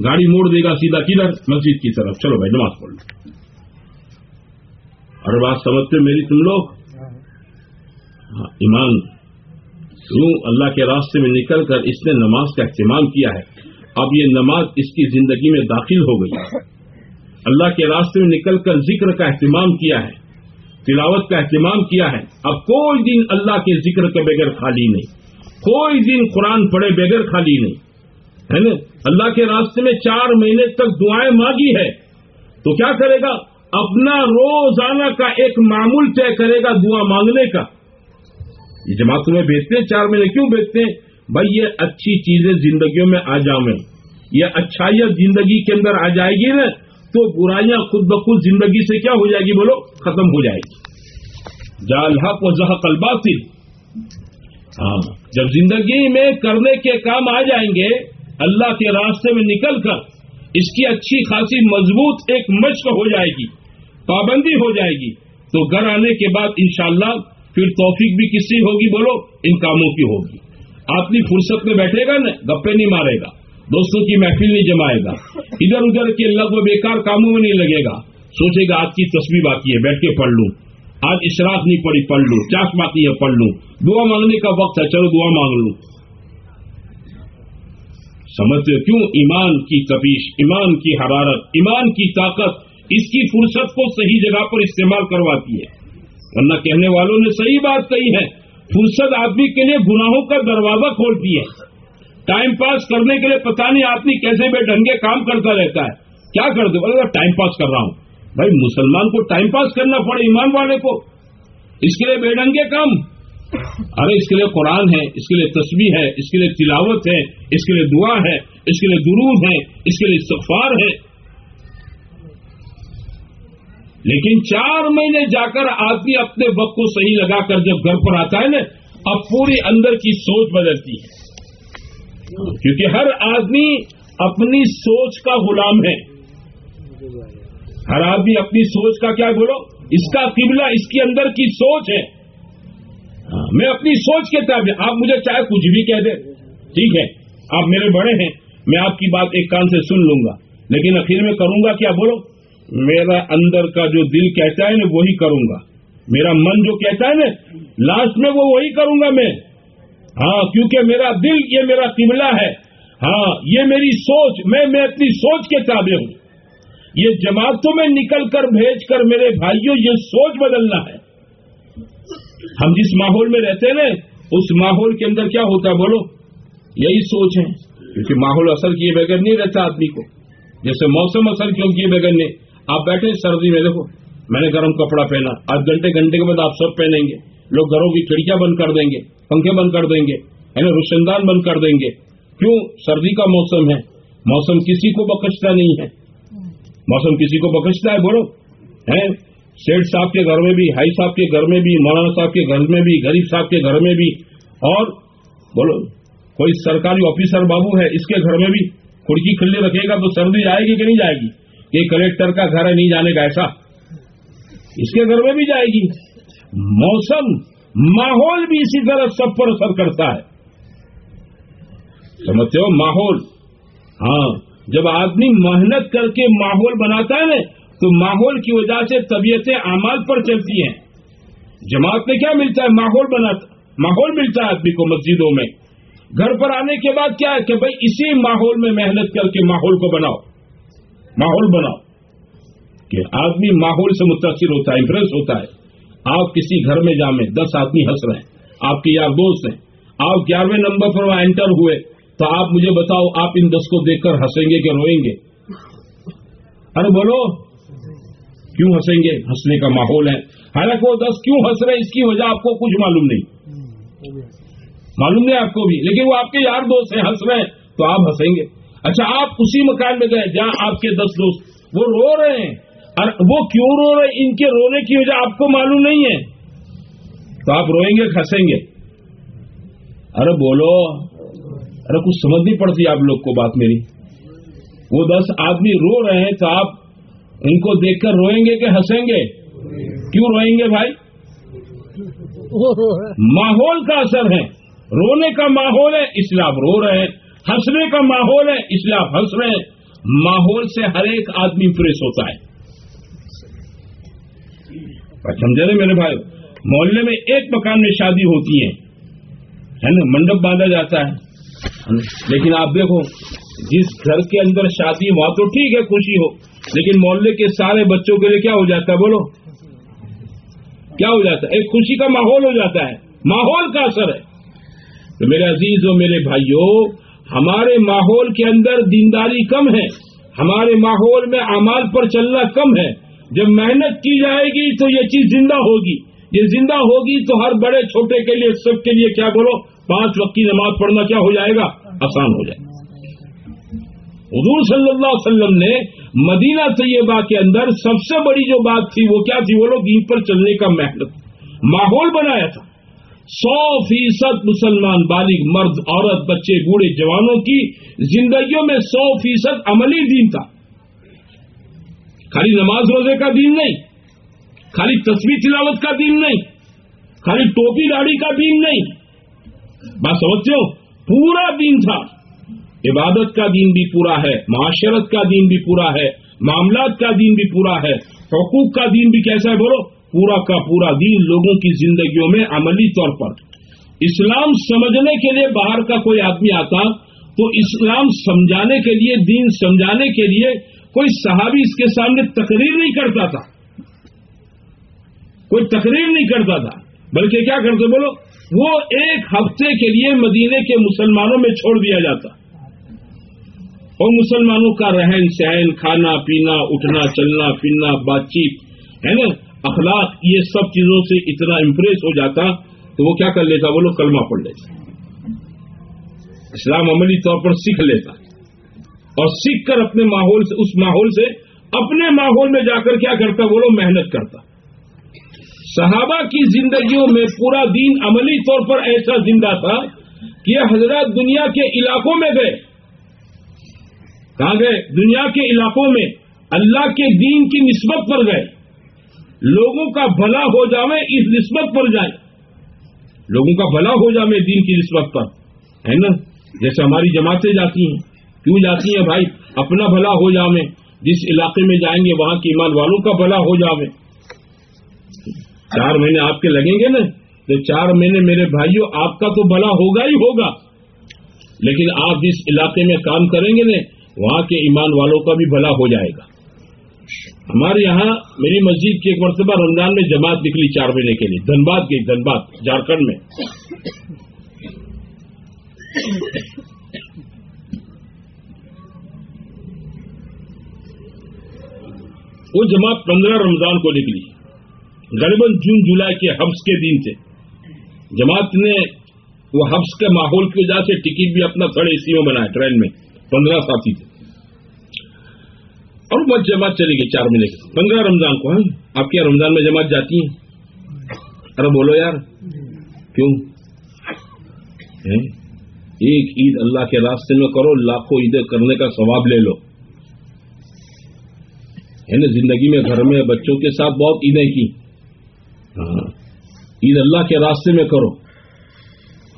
گاڑی موڑ دے گا سیدھا کدھر، مسجد کی طرف۔ چلو بھائی، نماز پڑھ لو۔ اور بات سمجھتے میری تم لوگ؟ ہاں، ایمان۔ کیوں اللہ کے راستے میں نکل کر اس نے نماز کا اہتمام کیا ہے۔ اب یہ نماز اس کی زندگی میں داخل ہو گئی۔ اللہ کے راستے میں نکل کر ذکر کا اہتمام کیا ہے، تلاوت کا اہتمام کیا ہے، اب کوئی دن اللہ کے ذکر کے بغیر خالی نہیں۔ کوئی دن قرآن پڑھے بغیر خالی نہیں۔ ہے نا؟ اللہ کے راستے میں چار مہینے تک دعائیں مانگی ہے۔ تو کیا کرے گا؟ اپنا روزانہ کا ایک معمول طے کرے گا دعا مانگنے کا۔ یہ جماعتوں میں بیچتے ہیں، چار مہینے کیوں بیچتے ہیں؟ بھائی، یہ اچھی چیزیں زندگیوں میں آ جاؤں یہ اچھائیاں زندگی کے اندر آ جائے گی نا۔ تو برائیاں خود بخود زندگی سے کیا ہو جائے گی بولو؟ ختم ہو جائے گی۔ جال حق و زحق الباطل۔ ہاں جب زندگی میں کرنے کے کام آ جائیں گے، اللہ کے راستے میں نکل کر اس کی اچھی خاصی مضبوط ایک مشق ہو جائے گی، پابندی ہو جائے گی، تو گھر آنے کے بعد انشاءاللہ پھر توفیق بھی کسی ہوگی بولو؟ ان کاموں کی ہوگی۔ آدمی فرصت میں بیٹھے گا نا گپے نہیں مارے گا۔ دوستوں کی محفل نہیں جمائے گا۔ ادھر ادھر کے لگ بیکار کاموں میں نہیں لگے گا۔ سوچے گا آج کی تصویر باقی ہے، بیٹھ کے پڑھ لوں۔ آج اشراف نہیں پڑی پڑھ لوں۔ چاش باقی ہے، پڑھ لوں۔ دعا مانگنے کا وقت ہے، چلو دعا مانگ لوں۔ سمجھتے کیوں؟ ایمان کی تپیش، ایمان کی حرارت، ایمان کی طاقت اس کی فرصت کو صحیح جگہ پر استعمال کرواتی ہے۔ ورنہ کہنے والوں نے صحیح بات کہی ہے، فرصت آدمی کے لیے گناہوں کا دروازہ کھولتی ہے۔ ٹائم پاس کرنے کے لیے پتا نہیں آدمی کیسے بے ڈھنگے کام کرتا رہتا ہے۔ کیا کر دو؟ بولے ٹائم پاس کر رہا ہوں۔ بھائی، مسلمان کو ٹائم پاس کرنا پڑے ایمان والے کو۔ اس کے لیے بے ڈھنگے کام۔ ارے، اس کے لیے قرآن ہے، اس کے لیے تسبیح ہے، اس کے لیے تلاوت ہے، اس کے لیے دعا ہے، اس کے لیے درود ہے، اس کے لیے استغفار ہے۔ لیکن چار مہینے جا کر آدمی اپنے وقت کو صحیح لگا کر جب گھر پر آتا ہے نا، اب پوری اندر کی سوچ بدلتی ہے۔ کیونکہ ہر آدمی اپنی سوچ کا غلام ہے۔ ہر آدمی اپنی سوچ کا کیا بولو؟ اس کا قبلہ اس کے اندر کی سوچ ہے۔ ہاں، میں اپنی سوچ کے تابع آپ مجھے چاہے کچھ بھی کہہ دیں۔ ٹھیک ہے، آپ میرے بڑے ہیں۔ میں آپ کی بات ایک کان سے سن لوں گا۔ لیکن اخیر میں کروں گا کیا؟ بولو، میرا اندر کا جو دل کہتا ہے نا، وہی کروں گا۔ میرا من جو کہتا ہے نا لاسٹ میں وہ وہی کروں گا میں۔ ہاں کیونکہ میرا دل، یہ میرا قبلہ ہے۔ ہاں یہ میری سوچ، میں میں اپنی سوچ کے تابع ہوں۔ یہ جماعتوں میں نکل کر بھیج کر میرے بھائیوں، یہ سوچ بدلنا ہے۔ ہم جس ماحول میں رہتے ہیں نا، اس ماحول کے اندر کیا ہوتا ہے؟ بولو۔ یہی سوچ ہے۔ کیونکہ ماحول اثر کیے بغیر نہیں رہتا آدمی کو۔ جیسے موسم اثر کیوں کیے بغیر نہیں؟ آپ بیٹھے سردی میں، دیکھو، میں نے گرم کپڑا پہنا آج گھنٹے گھنٹے کے بعد آپ سب پہنیں گے۔ لوگ گھروں کی کھڑکیاں بند کر دیں گے، پنکھے بند کر دیں گے یعنی روشن دان بند کر دیں گے۔ کیوں؟ سردی کا موسم ہے۔ موسم کسی کو بخشتا نہیں ہے۔ موسم کسی کو بخشتا ہے، بولو۔ ہے سیٹ صاحب کے گھر میں بھی، ہائی صاحب کے گھر میں بھی، مولانا صاحب کے گھر میں بھی، غریب صاحب کے گھر میں بھی۔ اور بولو، کوئی سرکاری آفیسر بابو ہے، اس کے گھر میں بھی کھڑکی کھلی رکھے گا تو سردی جائے گی کہ نہیں جائے گی؟ یہ کلیکٹر کا گھر ہے، نہیں جانے کا ایسا۔ اس کے گھر میں بھی جائے گی۔ موسم، ماحول بھی اسی طرح سب پر اثر کرتا ہے۔ سمجھتے ہو؟ ماحول۔ ہاں جب آدمی محنت کر کے ماحول بناتا ہے نا، تو ماحول کی وجہ سے طبیعتیں اعمال پر چلتی ہیں۔ جماعت میں کیا ملتا ہے؟ ماحول بناتا، ماحول ملتا ہے آدمی کو مسجدوں میں۔ گھر پر آنے کے بعد کیا ہے کہ بھائی، اسی ماحول میں محنت کر کے ماحول کو بناؤ۔ ماحول بناؤ۔ کہ آدمی ماحول سے متاثر ہوتا ہے، امپریس ہوتا ہے۔ آپ کسی گھر میں جامع دس آدمی ہنس رہے ہیں، آپ کے یار دوست ہیں، آپ گیارہویں نمبر پر وہاں انٹر ہوئے، تو آپ مجھے بتاؤ، آپ ان دس کو دیکھ کر ہنسیں گے کہ روئیں گے؟ ارے بولو، کیوں ہنسیں گے؟ ہنسنے کا ماحول ہے۔ حالانکہ وہ دس کیوں ہنس رہے اس کی وجہ آپ کو کچھ معلوم نہیں۔ معلوم نہیں آپ کو بھی، لیکن وہ آپ کے یار دوست ہیں، ہنس رہے ہیں، تو آپ ہنسیں گے۔ اچھا آپ اسی مکان میں گئے جہاں آپ کے دس دوست وہ رو رہے ہیں۔ وہ کیوں رو رہے ان کے رونے کی وجہ آپ کو معلوم نہیں ہے۔ تو آپ روئیں گے کھنسیں گے۔ ارے بولو، ارے کچھ سمجھ نہیں پڑتی آپ لوگ کو بات میری۔ وہ دس آدمی رو رہے ہیں تو آپ ان کو دیکھ کر روئیں گے کہ ہنسیں گے؟ کیوں روئیں گے بھائی؟ ماحول کا اثر ہے۔ رونے کا ماحول ہے، اس لیے آپ رو رہے ہیں۔ ہنسنے کا ماحول ہے، اس لیے آپ ہنس رہے ہیں۔ ماحول سے ہر ایک آدمی فریش ہوتا ہے۔ سمجھے نا میرے بھائی، محلے میں ایک مکان میں شادی ہوتی ہے۔ نا؟ منڈپ باندھا جاتا ہے۔ لیکن آپ دیکھو، جس گھر کے اندر شادی وہاں تو ٹھیک ہے، خوشی ہو۔ لیکن محلے کے سارے بچوں کے لیے کیا ہو جاتا ہے؟ بولو۔ کیا ہو جاتا ہے؟ ایک خوشی کا ماحول ہو جاتا ہے۔ ماحول کا اثر ہے۔ تو میرے عزیز و میرے بھائیوں ہمارے ماحول کے اندر دینداری کم ہے۔ ہمارے ماحول میں امال پر چلنا کم ہے۔ جب محنت کی جائے گی تو یہ چیز زندہ ہوگی۔ یہ زندہ ہوگی تو ہر بڑے چھوٹے کے لیے، سب کے لیے کیا بولو؟ پانچ وقت کی نماز پڑھنا کیا ہو جائے گا؟ آسان ہو جائے گا۔ حضور صلی اللہ علیہ وسلم نے مدینہ طیبہ کے اندر سب سے بڑی جو بات تھی، وہ کیا تھی؟ وہ لوگ دین پر چلنے کا محنت، ماحول بنایا تھا۔ سو فیصد مسلمان بالغ، مرد، عورت، بچے، بوڑھے، جوانوں کی زندگیوں میں سو فیصد عملی دین تھا۔ خالی نماز روزے کا دین نہیں، خالی تصویر تلاوت کا دین نہیں، خالی ٹوپی داڑھی کا دین نہیں۔ بات سمجھتے ہو؟ پورا دین تھا۔ عبادت کا دین بھی پورا ہے، معاشرت کا دین بھی پورا ہے، معاملات کا دین بھی پورا ہے۔ حقوق کا دین بھی کیسا ہے بولو؟ پورا کا پورا دین لوگوں کی زندگیوں میں عملی طور پر۔ اسلام سمجھنے کے لیے باہر کا کوئی آدمی آتا تو اسلام سمجھانے کے لیے، دین سمجھانے کے لیے کوئی صحابی اس کے سامنے تقریر نہیں کرتا تھا۔ کوئی تقریر نہیں کرتا تھا۔ بلکہ کیا کرتے بولو؟ وہ ایک ہفتے کے لیے مدینے کے مسلمانوں میں چھوڑ دیا جاتا۔ اور مسلمانوں کا رہن سہن، کھانا پینا، اٹھنا، چلنا، پھرنا، بات چیت، ہے نا؟ اخلاق، یہ سب چیزوں سے اتنا امپریس ہو جاتا تو وہ کیا کر لیتا؟ وہ لوگ کلمہ پڑھ لیتا۔ اسلام عملی طور پر سیکھ لیتا۔ اور سیکھ کر اپنے ماحول سے اس ماحول سے اپنے ماحول میں جا کر کیا کرتا وہ لوگ؟ محنت کرتا۔ صحابہ کی زندگیوں میں پورا دین عملی طور پر ایسا زندہ تھا کہ یہ حضرات دنیا کے علاقوں میں گئے۔ کہاں گئے؟ دنیا کے علاقوں میں۔ اللہ کے دین کی نسبت پر گئے۔ لوگوں کا بھلا ہو جاوے اس نسبت پر جائیں۔ لوگوں کا بھلا ہو جاوے دین کی نسبت پر۔ ہے نا؟ جیسے ہماری جماعتیں جاتی ہیں۔ کیوں جاتی ہیں بھائی، اپنا بھلا ہو جاوے۔ جس علاقے میں جائیں گے، وہاں کے ایمان والوں کا بھلا ہو جاوے۔ چار مہینے آپ کے لگیں گے نا؟ تو چار مہینے میرے بھائیوں، آپ کا تو بھلا ہوگا ہی ہوگا۔ لیکن آپ جس علاقے میں کام کریں گے نا، وہاں کے ایمان والوں کا بھی بھلا ہو جائے گا۔ ہمارے یہاں میری مسجد کی ایک مرتبہ رمضان میں جماعت نکلی چار مہینے کے لیے۔ دھنباد گئی دھنباد، جھارکھنڈ میں۔ وہ جماعت پندرہ رمضان کو نکلی۔ غالباً جون، جولائی کے حفظ کے دن سے جماعت نے وہ حفظ کے ماحول کی وجہ سے ٹکٹ بھی اپنا تھرڈ اے سی میں بنایا ٹرین میں۔ پندرہ ساتھی تھے۔ اور بس جماعت چلے گی چار مہینے کی پندرہ رمضان کو ہیں آپ کے رمضان میں جماعت جاتی ہیں؟ ارے بولو یار۔ کیوں؟ ایک عید اللہ کے راستے میں کرو، لاکھوں عیدیں کرنے کا ثواب لے لو۔ ہے نا زندگی میں گھر میں بچوں کے ساتھ بہت عیدیں کی۔ ہاں۔ عید اللہ کے راستے میں کرو۔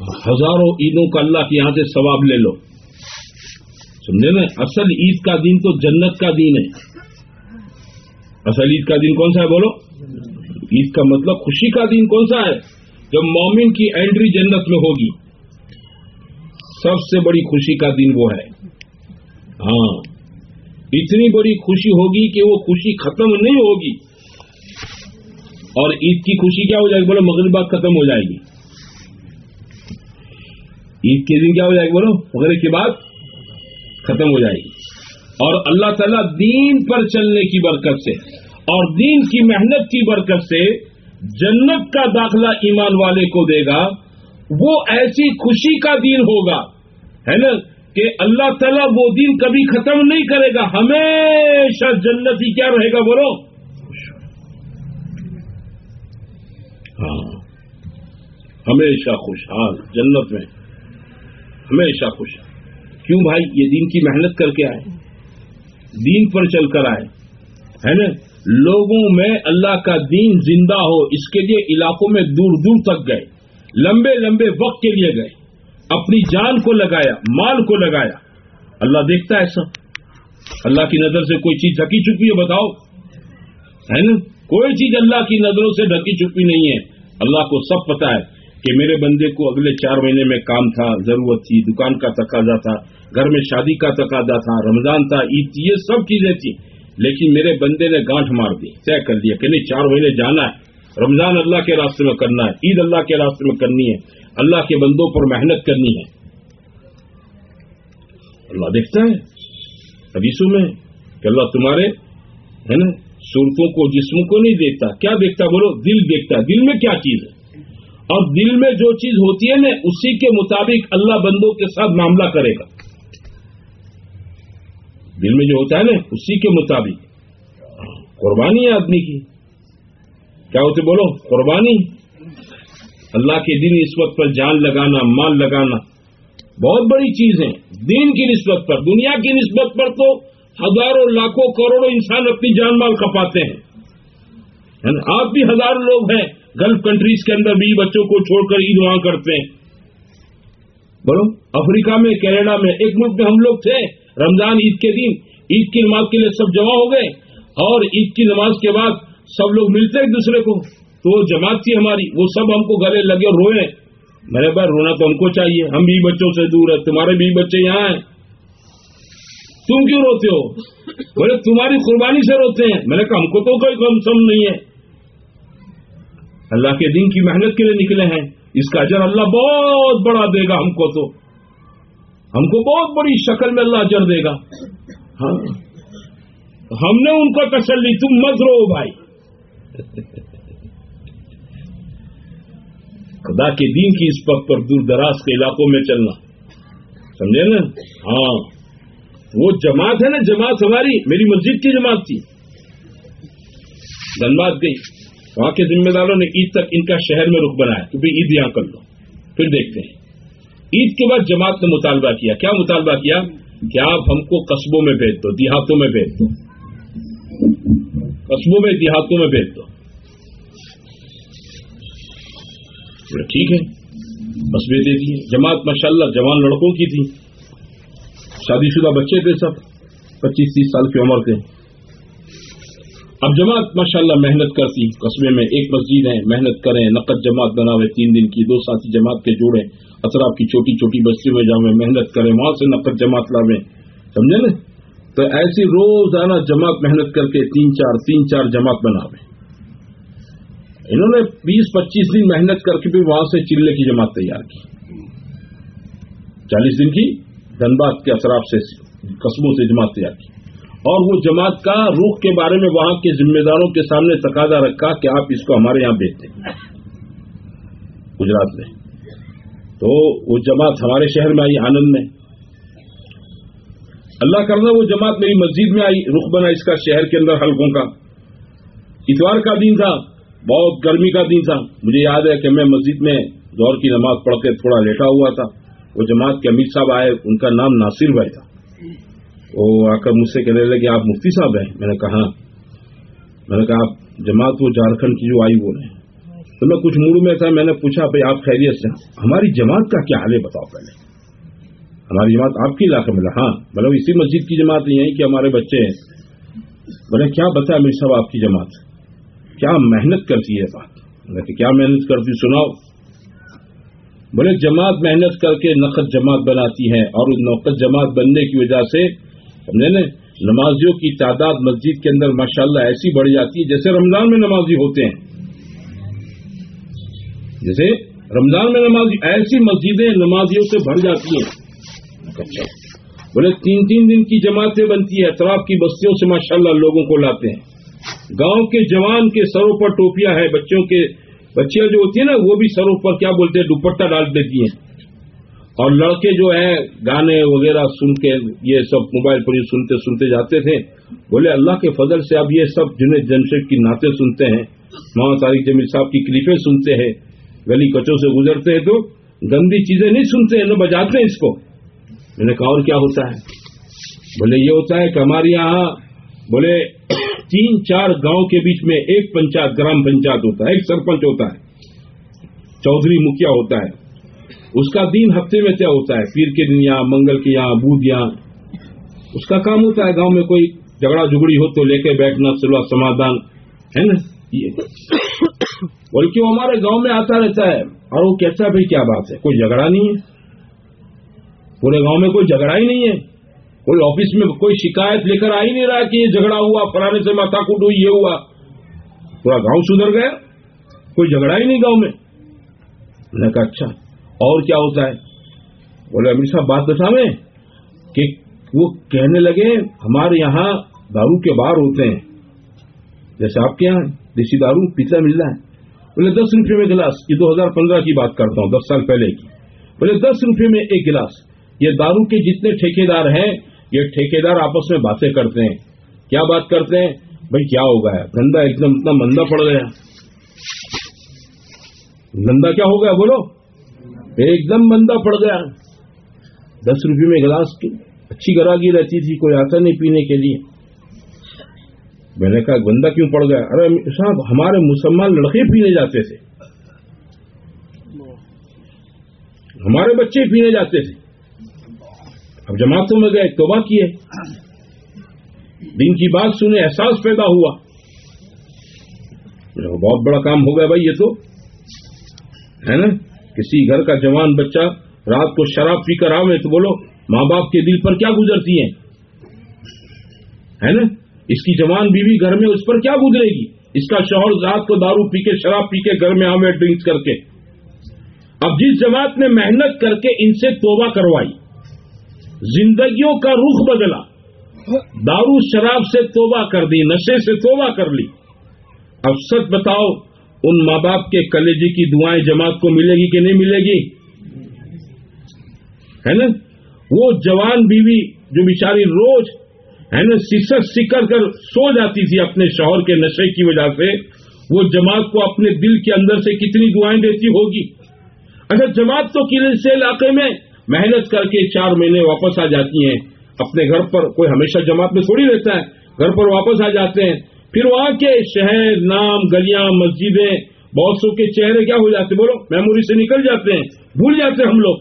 ہزاروں عیدوں کا اللہ کے یہاں سے ثواب لے لو۔ سمجھے نا؟ اصل عید کا دن تو جنت کا دن ہے۔ اصل عید کا دن کون سا ہے بولو؟ عید کا مطلب خوشی کا دن کون سا ہے؟ جب مومن کی اینٹری جنت میں ہوگی۔ سب سے بڑی خوشی کا دن وہ ہے۔ ہاں۔ اتنی بڑی خوشی ہوگی کہ وہ خوشی ختم نہیں ہوگی۔ اور عید کی خوشی کیا ہو جائے گی؟ بولو، مغرب بعد ختم ہو جائے گی۔ عید کے دن کیا ہو جائے گی؟ بولو، مغرب کے بعد ختم ہو جائے گی۔ اور اللہ تعالیٰ دین پر چلنے کی برکت سے اور دین کی محنت کی برکت سے جنت کا داخلہ ایمان والے کو دے گا۔ وہ ایسی خوشی کا دین ہوگا، ہے نا؟ کہ اللہ تعالیٰ وہ دن کبھی ختم نہیں کرے گا، ہمیشہ جنت ہی کیا رہے گا بولو؟ ہاں ہمیشہ خوشحال، جنت میں ہمیشہ خوش کیوں بھائی؟ یہ دین کی محنت کر کے آئے، دین پر چل کر آئے، ہے نا؟ لوگوں میں اللہ کا دین زندہ ہو، اس کے لیے علاقوں میں دور دور تک گئے، لمبے لمبے وقت کے لیے گئے۔ اپنی جان کو لگایا، مال کو لگایا۔ اللہ دیکھتا ہے سب اللہ کی نظر سے کوئی چیز ڈھکی چکی ہے، بتاؤ۔ ہے نا؟ کوئی چیز اللہ کی نظروں سے ڈھکی چکی نہیں ہے۔ اللہ کو سب پتا ہے کہ میرے بندے کو اگلے چار مہینے میں کام تھا، ضرورت تھی، دکان کا تقاضا تھا، گھر میں شادی کا تقاضا تھا، رمضان تھا، عید تھی، یہ سب چیزیں تھیں۔ لیکن میرے بندے نے گانٹ مار دی، طے کر دیا کہ نہیں، چار مہینے جانا ہے۔ رمضان اللہ کے راستے میں کرنا ہے، عید اللہ کے راستے میں کرنی ہے۔ اللہ کے بندوں پر محنت کرنی ہے۔ اللہ دیکھتا ہے۔ حدیثوں میں کہ اللہ تمہارے، ہے نا، صورتوں کو جسموں کو نہیں دیکھتا۔ کیا دیکھتا بولو، دل دیکھتا دل میں کیا چیز ہے؟ اور دل میں جو چیز ہوتی ہے نا، اسی کے مطابق اللہ بندوں کے ساتھ معاملہ کرے گا۔ دل میں جو ہوتا ہے نا، اسی کے مطابق۔ قربانی ہے آدمی کی۔ کیا ہوتے بولو؟ قربانی۔ اللہ کے دن نسبت پر جان لگانا، مال لگانا بہت بڑی چیز ہے دین کی نسبت پر، دنیا کی نسبت پر تو ہزاروں، لاکھوں، کروڑوں انسان اپنی جان مال کپاتے ہیں۔ آپ بھی ہزاروں لوگ ہیں گلف کنٹریز کے اندر بھی بچوں کو چھوڑ کر عید وہاں کرتے ہیں۔ بولو، افریقہ میں، کینیڈا میں، ایک ملک میں ہم لوگ تھے، رمضان، عید کے دن۔ عید کی نماز کے لیے سب جمع ہو گئے اور عید کی نماز کے بعد سب لوگ ملتے ایک دوسرے کو۔ تو جماعت تھی ہماری، وہ سب ہم کو گلے لگے اور روئے۔ میرے بھائی رونا تو ہم کو چاہیے، ہم بھی بچوں سے دور ہے تمہارے بھی بچے یہاں ہیں۔ تم کیوں روتے ہو؟ بولے، تمہاری قربانی سے روتے ہیں۔ میں نے کہا، ہم کو تو کوئی کم سم نہیں ہے۔ اللہ کے دن کی محنت کے لیے نکلے ہیں۔ اس کا اجر اللہ بہت بڑا دے گا ہم کو تو۔ ہم کو بہت بڑی شکل میں اللہ اجر دے گا۔ ہاں۔ ہم نے ان کو تسلی، تم مت رو بھائی۔ خدا کے دین کی اس وقت پر دور دراز کے علاقوں میں چلنا۔ سمجھے نا؟ ہاں۔ وہ جماعت ہے نا، جماعت ہماری، میری مسجد کی جماعت تھی۔ دھنباد گئی۔ وہاں کے ذمہ داروں نے عید تک ان کا شہر میں رخ بنایا۔ کہ بھائی عید یہاں کر لو۔ پھر دیکھتے ہیں۔ عید کے بعد جماعت نے مطالبہ کیا۔ کیا مطالبہ کیا؟ کہ آپ ہم کو قصبوں میں بھیج دو، دیہاتوں میں بھیج دو۔ قصبوں میں، دیہاتوں میں بھیج دو۔ ٹھیک ہے قصبے دے دیے جماعت ماشاء اللہ جوان لڑکوں کی تھی۔ شادی شدہ بچے تھے سب۔ پچیس تیس سال کی عمر کے اب جماعت ماشاء اللہ محنت کرتی۔ قصبے میں ایک مسجد ہے، محنت کریں۔ نقد جماعت بناوے تین دن کی دو ساتھی جماعت کے جوڑے اطراف کی چھوٹی چھوٹی بستیوں میں جاؤں محنت کریں۔ وہاں سے نقد جماعت لاویں۔ سمجھے نا؟ تو ایسی روزانہ جماعت محنت کر کے تین چار تین چار جماعت بناوے انہوں نے بیس پچیس دن محنت کر کے بھی وہاں سے چلے کی جماعت تیار کی۔ چالیس دن کی دھنباد کے اطراف سے قصبوں سے جماعت تیار کی۔ اور وہ جماعت کا روح کے بارے میں وہاں کے ذمہ داروں کے سامنے تقاضا رکھا کہ آپ اس کو ہمارے یہاں بیچ دیں۔ گجرات میں۔ تو وہ جماعت ہمارے شہر میں آئی، آنند میں۔ اللہ کرنا وہ جماعت میری مسجد میں آئی، رخ بنا اس کا شہر کے اندر حلقوں کا۔ اتوار کا دن تھا۔ بہت گرمی کا دن تھا۔ مجھے یاد ہے کہ میں مسجد میں دور کی نماز پڑھ کے تھوڑا لیٹا ہوا تھا۔ وہ جماعت کے امیر صاحب آئے، ان کا نام ناصر بھائی تھا۔ وہ آ کر مجھ سے کہنے لگے، آپ مفتی صاحب ہیں؟ میں نے کہا، میں نے کہا، آپ جماعت وہ جھارکھنڈ کی جو آئی وہ رہے تو میں کچھ موڈ میں تھا، میں نے پوچھا، بھائی، آپ خیریت سے ہماری جماعت کا کیا حال ہے؟ بتاؤ پہلے۔ ہماری جماعت آپ کے علاقے میں ہاں مطلب اسی مسجد کی جماعت نہیں ہے کہ ہمارے بچے ہیں۔ میں نے کیا بتایا امیر صاحب آپ کی جماعت؟ کیا محنت کرتی ہے بات؟ میں کیا محنت کرتی سناؤ۔ بولے، جماعت محنت کر کے نقد جماعت بناتی ہے اور اس نقد جماعت بننے کی وجہ سے سمجھے نا، نمازیوں کی تعداد مسجد کے اندر ماشاءاللہ ایسی بڑھ جاتی ہے جیسے رمضان میں نمازی ہوتے ہیں۔ جیسے رمضان میں نمازی، ایسی مسجدیں نمازیوں سے بھر جاتی ہیں۔ اچھا۔ بولے، تین تین دن کی جماعتیں بنتی ہے اطراف کی بستیوں سے ماشاءاللہ لوگوں کو لاتے ہیں۔ گاؤں کے جوان کے سروں پر ٹوپیاں ہیں، بچوں کے بچیاں جو ہوتی ہیں نا، وہ بھی سروں پر کیا بولتے ہیں، دوپٹہ ڈال دیتی ہیں۔ اور لڑکے جو ہیں، گانے وغیرہ سن کے، یہ سب موبائل پر سنتے سنتے جاتے تھے۔ بولے، اللہ کے فضل سے اب یہ سب جنہیں جمشید کی نعتیں سنتے ہیں محمد طارق جمیل صاحب کی کلپیں سنتے ہیں، گلی کچوں سے گزرتے ہیں تو گندی چیزیں نہیں سنتے ہیں نہ بجاتے ہیں اس کو۔ میں نے کہا، اور کیا ہوتا ہے؟ بولے، یہ ہوتا ہے کہ ہمارے یہاں، بولے تین چار گاؤں کے بیچ میں ایک پنچایت گرام پنچایت ہوتا ہے، ایک سرپنچ ہوتا ہے۔ چودھری مکھیا ہوتا ہے۔ اس کا دن ہفتے میں طے ہوتا ہے، پیر کے دن یہاں، منگل کے یہاں، بدھ یہاں۔ اس کا کام ہوتا ہے، گاؤں میں کوئی جھگڑا جھگڑی ہو تو لے کے بیٹھنا سلوا سمادھان۔ ہے نا؟ بلکہ وہ ہمارے گاؤں میں آتا رہتا ہے۔ اور وہ کہتا ہے، بھائی کیا بات ہے؟ کوئی جھگڑا نہیں ہے۔ پورے گاؤں میں کوئی جھگڑا ہی نہیں ہے۔ کوئی آفس میں کوئی شکایت لے کر آ ہی نہیں رہا کہ یہ جھگڑا ہوا، فلانے سے ماتھا کٹ ہوئی یہ ہوا۔ پورا گاؤں سدھر گیا۔ کوئی جھگڑا ہی نہیں گاؤں میں۔ میں نے کہا اچھا اور کیا ہوتا ہے؟ بولے، امیر صاحب، بات بتاویں کہ وہ کہنے لگے، ہمارے یہاں دارو کے بار ہوتے ہیں۔ جیسے آپ کے یہاں دیسی دارو پیتا مل رہا ہے۔ بولے، دس روپے میں گلاس، یہ دو ہزار پندرہ کی بات کرتا ہوں، دس سال پہلے کی۔ بولے، دس روپے میں ایک گلاس، یہ دارو کے جتنے ٹھیکیدار ہیں یہ ٹھیکیدار آپس میں باتیں کرتے ہیں۔ کیا بات کرتے ہیں؟ بھائی کیا ہو گیا گندا ایک دم اتنا مندہ پڑ گیا۔ گندا کیا ہو گیا بولو۔ ایک دم مندہ پڑ گیا۔ دس روپے میں گلاس کی اچھی گراگی رہتی تھی، کوئی آتا نہیں پینے کے لیے۔ میں نے کہا، گندا کیوں پڑ گیا؟ ارے صاحب، ہمارے مسلمان لڑکے پینے جاتے تھے۔ ہمارے بچے پینے جاتے تھے۔ اب جماعتوں میں گئے، توبہ کیے۔ دن کی بات سنے احساس پیدا ہوا۔ بہت بڑا کام ہو گیا بھائی یہ تو۔ ہے نا؟ کسی گھر کا جوان بچہ رات کو شراب پی کر آوے تو بولو، ماں باپ کے دل پر کیا گزرتی ہیں؟ ہے نا؟ اس کی جوان بیوی گھر میں اس پر کیا گزرے گی؟ اس کا شوہر رات کو دارو پی کے، شراب پی کے گھر میں آوے ڈرنکس کر کے۔ اب جس جماعت نے محنت کر کے ان سے توبہ کروائی زندگیوں کا رخ بدلا۔ دارو شراب سے توبہ کر دی، نشے سے توبہ کر لی۔ اب سچ بتاؤ، ان ماں باپ کے کلیجی کی دعائیں جماعت کو ملے گی کہ نہیں ملے گی؟ ہے نا؟ وہ جوان بیوی جو بیچاری روز، ہے نا سکر سکر کر سو جاتی تھی اپنے شوہر کے نشے کی وجہ سے، وہ جماعت کو اپنے دل کے اندر سے کتنی دعائیں دیتی ہوگی؟ اچھا جماعت تو سے علاقے میں محنت کر کے چار مہینے واپس آ جاتی ہیں۔ اپنے گھر پر کوئی ہمیشہ جماعت میں تھوڑی رہتا ہے۔ گھر پر واپس آ جاتے ہیں۔ پھر وہاں کے شہر، نام، گلیاں، مسجدیں، بہت سو کے چہرے کیا ہو جاتے بولو، میموری سے نکل جاتے ہیں۔ بھول جاتے ہیں ہم لوگ۔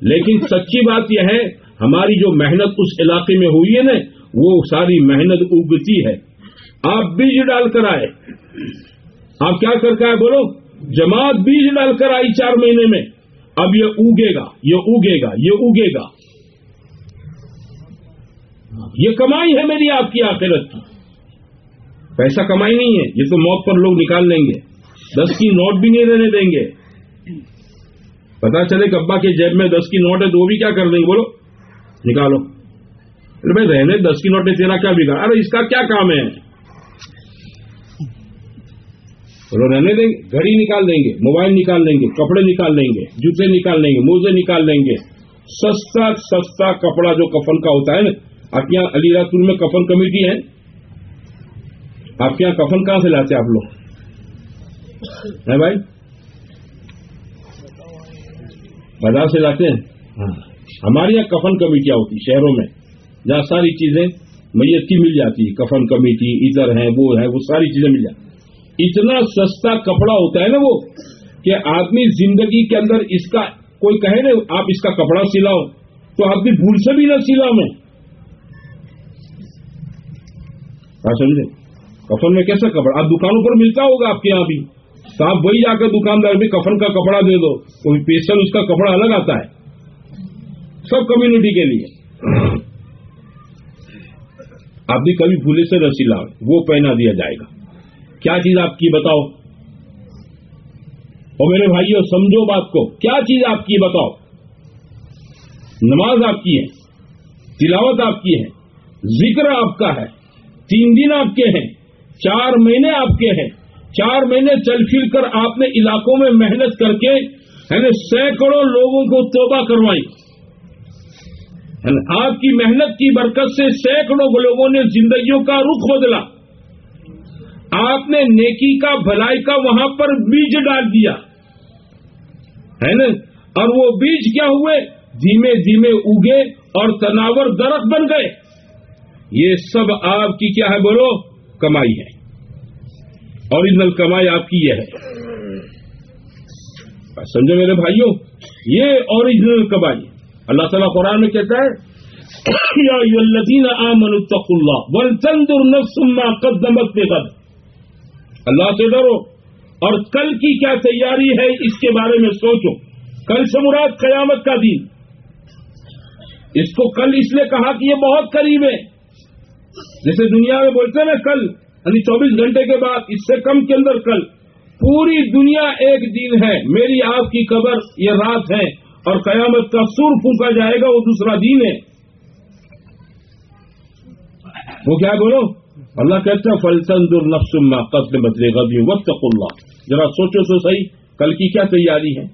لیکن سچی بات یہ ہے، ہماری جو محنت اس علاقے میں ہوئی ہے نا، وہ ساری محنت اگتی ہے۔ آپ بیج ڈال کر آئے۔ آپ کیا کر کے آئے؟ بولو، جماعت بیج ڈال کر آئی چار مہینے میں۔ اب یہ اگے گا، یہ اگے گا، یہ اگے گا۔ ہاں، یہ کمائی ہے میری آپ کی آخرت کی۔ پیسہ کمائی نہیں ہے، یہ تو موت پر لوگ نکال لیں گے۔ دس کی نوٹ بھی نہیں رہنے دیں گے۔ پتا چلے کبا کے جیب میں دس کی نوٹ ہے تو وہ بھی کیا کر دیں گے؟ بولو، نکالو۔ ارے بھائی، رہنے دس کی نوٹ ہے تیرا کیا بگاڑ؟ ارے اس کا کیا کام ہے؟ رہنے دیں گے، گھڑی نکال دیں گے، موبائل نکال دیں گے، کپڑے نکال دیں گے، جوتے نکال دیں گے، موزے نکال دیں گے۔ سستا سستا کپڑا جو کفن کا ہوتا ہے نا، آپ کے یہاں علی راج میں کفن کمیٹی ہے؟ آپ کے یہاں کفن کہاں سے لاتے آپ لوگ؟ ہے بھائی؟ بازار سے لاتے ہیں؟ ہاں۔ ہمارے یہاں کفن کمیٹیاں ہوتی شہروں میں، جہاں ساری چیزیں میت کی مل جاتی کفن کمیٹی، ادھر ہیں، وہ ہے وہ ساری چیزیں مل جاتی اتنا سستا کپڑا ہوتا ہے نا وہ کہ آدمی زندگی کے اندر اس کا کوئی کہے نا، آپ اس کا کپڑا سلاؤ، تو آدمی بھول سے بھی نہ سلا میں۔ سمجھے کفن میں کیسا کپڑا؟ اب دکانوں پر ملتا ہوگا آپ کے یہاں بھی۔ تو آپ وہی جا کر دکاندار بھی کفن کا کپڑا دے دو، کوئی پیشن اس کا کپڑا الگ آتا ہے۔ سب کمیونٹی کے لیے۔ آپ بھی کبھی بھولے سے نہ سلا وہ پہنا دیا جائے گا۔ کیا چیز آپ کی بتاؤ؟ اور میرے بھائیوں سمجھو بات کو۔ کیا چیز آپ کی بتاؤ؟ نماز آپ کی ہے، تلاوت آپ کی ہے، ذکر آپ کا ہے، تین دن آپ کے ہیں، چار مہینے آپ کے ہیں، چار مہینے چل پھر کر آپ نے علاقوں میں محنت کر کے یعنی سینکڑوں لوگوں کو توبہ کروائی۔ آپ کی محنت کی برکت سے سینکڑوں لوگوں نے زندگیوں کا رخ بدلا۔ آپ نے نیکی کا، بھلائی کا وہاں پر بیج ڈال دیا۔ ہے نا؟ اور وہ بیج کیا ہوئے؟ دھیمے دھیمے اگے اور تناور درخت بن گئے۔ یہ سب آپ کی کیا ہے بولو؟ کمائی ہے۔ اوریجنل کمائی آپ کی یہ ہے۔ سمجھو میرے بھائیوں، یہ اوریجنل کمائی۔ اللہ تعالیٰ قرآن میں کہتا ہے قدمت بغد اللہ سے ڈرو۔ اور کل کی کیا تیاری ہے اس کے بارے میں سوچو۔ کل سے مراد قیامت کا دن۔ اس کو کل اس لیے کہا کہ یہ بہت قریب ہے۔ جیسے دنیا میں بولتے ہیں کل یعنی چوبیس گھنٹے کے بعد، اس سے کم کے اندر کل۔ پوری دنیا ایک دن ہے۔ میری آپ کی قبر یہ رات ہے۔ اور قیامت کا سر پھونکا جائے گا، وہ دوسرا دن ہے۔ وہ کیا بولو؟ اللہ کہتا ہے فلسن درنفسما قتل بدلے گبی وقت اللہ ذرا سوچو تو صحیح، کل کی کیا تیاری ہے؟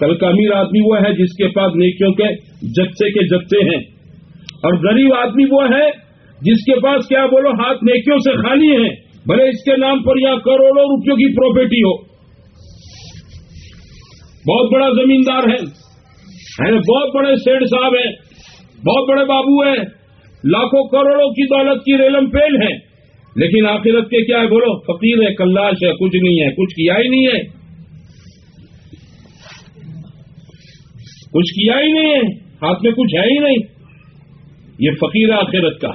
کل کا امیر آدمی وہ ہے جس کے پاس نیکیوں کے جچے کے جتے ہیں۔ اور غریب آدمی وہ ہے جس کے پاس کیا بولو، ہاتھ نیکیوں سے خالی ہیں۔ بھلے اس کے نام پر یہاں کروڑوں روپیوں کی پراپرٹی ہو۔ بہت بڑا زمیندار ہے۔ یعنی بہت بڑے سیٹ صاحب ہیں، بہت بڑے بابو ہیں۔ لاکھوں کروڑوں کی دولت کی ریلم پیل ہیں لیکن آخرت کے کیا ہے؟ بولو، فقیر ہے کلاش ہے، کچھ نہیں ہے، کچھ کیا ہی نہیں ہے۔ کچھ کیا ہی نہیں ہے، ہاتھ میں کچھ ہے ہی نہیں۔ یہ فقیر آخرت کا۔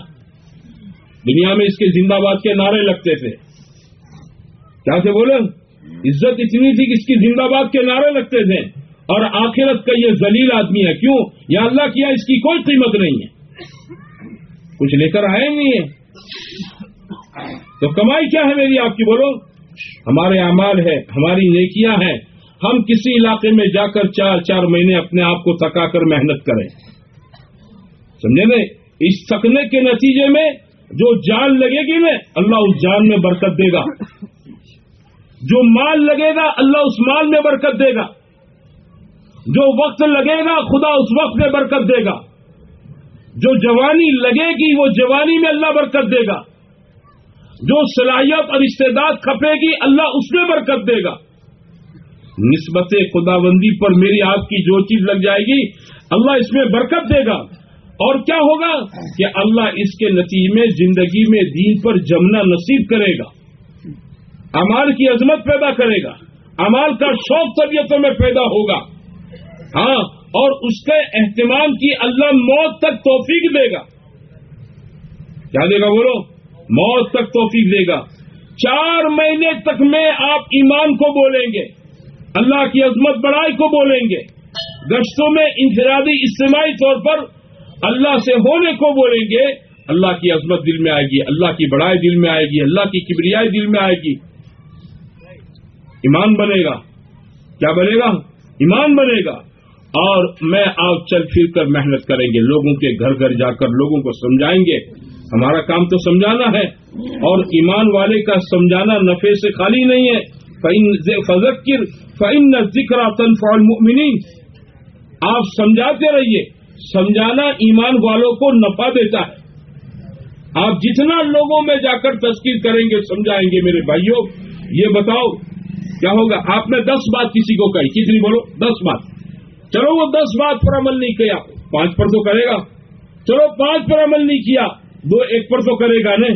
دنیا میں اس کے زندہ باد کے نعرے لگتے تھے۔ کیا سے بولے؟ عزت اتنی تھی کہ اس کی زندہ باد کے نعرے لگتے تھے۔ اور آخرت کا یہ ذلیل آدمی ہے۔ کیوں؟ یا اللہ کیا اس کی کوئی قیمت نہیں ہے۔ کچھ لے کر آئے نہیں ہے۔ تو کمائی کیا ہے میری آپ کی؟ بولو، ہمارے اعمال ہے ہماری نیکیاں ہیں۔ ہم کسی علاقے میں جا کر چار چار مہینے اپنے آپ کو تکا کر محنت کریں۔ سمجھے نا اس تکنے کے نتیجے میں جو جان لگے گی نا، اللہ اس جان میں برکت دے گا۔ جو مال لگے گا، اللہ اس مال میں برکت دے گا۔ جو وقت لگے گا، خدا اس وقت میں برکت دے گا۔ جو جوانی لگے گی، وہ جوانی میں اللہ برکت دے گا۔ جو صلاحیت اور استعداد کھپے گی، اللہ اس میں برکت دے گا۔ نسبت خدا بندی پر میری آپ کی جو چیز لگ جائے گی، اللہ اس میں برکت دے گا۔ اور کیا ہوگا؟ کہ اللہ اس کے نتیجے میں، زندگی میں دین پر جمنا نصیب کرے گا۔ امال کی عظمت پیدا کرے گا۔ امال کا شوق طبیعتوں میں پیدا ہوگا۔ ہاں اور اس کے اہتمام کی اللہ موت تک توفیق دے گا۔ کیا دے گا بولو؟ موت تک توفیق دے گا۔ چار مہینے تک میں آپ ایمان کو بولیں گے، اللہ کی عظمت بڑائی کو بولیں گے۔ گشتوں میں انفرادی اجتماعی طور پر اللہ سے ہونے کو بولیں گے، اللہ کی عظمت دل میں آئے گی، اللہ کی بڑائی دل میں آئے گی، اللہ کی کبریائی دل میں آئے گی۔ ایمان بنے گا۔ کیا بنے گا؟ ایمان بنے گا۔ اور میں آپ چل پھر کر محنت کریں گے، لوگوں کے گھر گھر جا کر لوگوں کو سمجھائیں گے۔ ہمارا کام تو سمجھانا ہے اور ایمان والے کا سمجھانا نفے سے خالی نہیں ہے۔ فضکر فعن ذکر المؤمنین آپ سمجھاتے رہیے، سمجھانا ایمان والوں کو نفع دیتا ہے۔ آپ جتنا لوگوں میں جا کر تذکیر کریں گے، سمجھائیں گے میرے بھائیوں، یہ بتاؤ، کیا ہوگا؟ آپ نے دس بات کسی کو کہی، کتنی بولو؟ دس بات۔ چلو وہ دس بات پر عمل نہیں کیا، پانچ پر تو کرے گا۔ چلو پانچ پر عمل نہیں کیا دو ایک پر تو کرے گا نا؟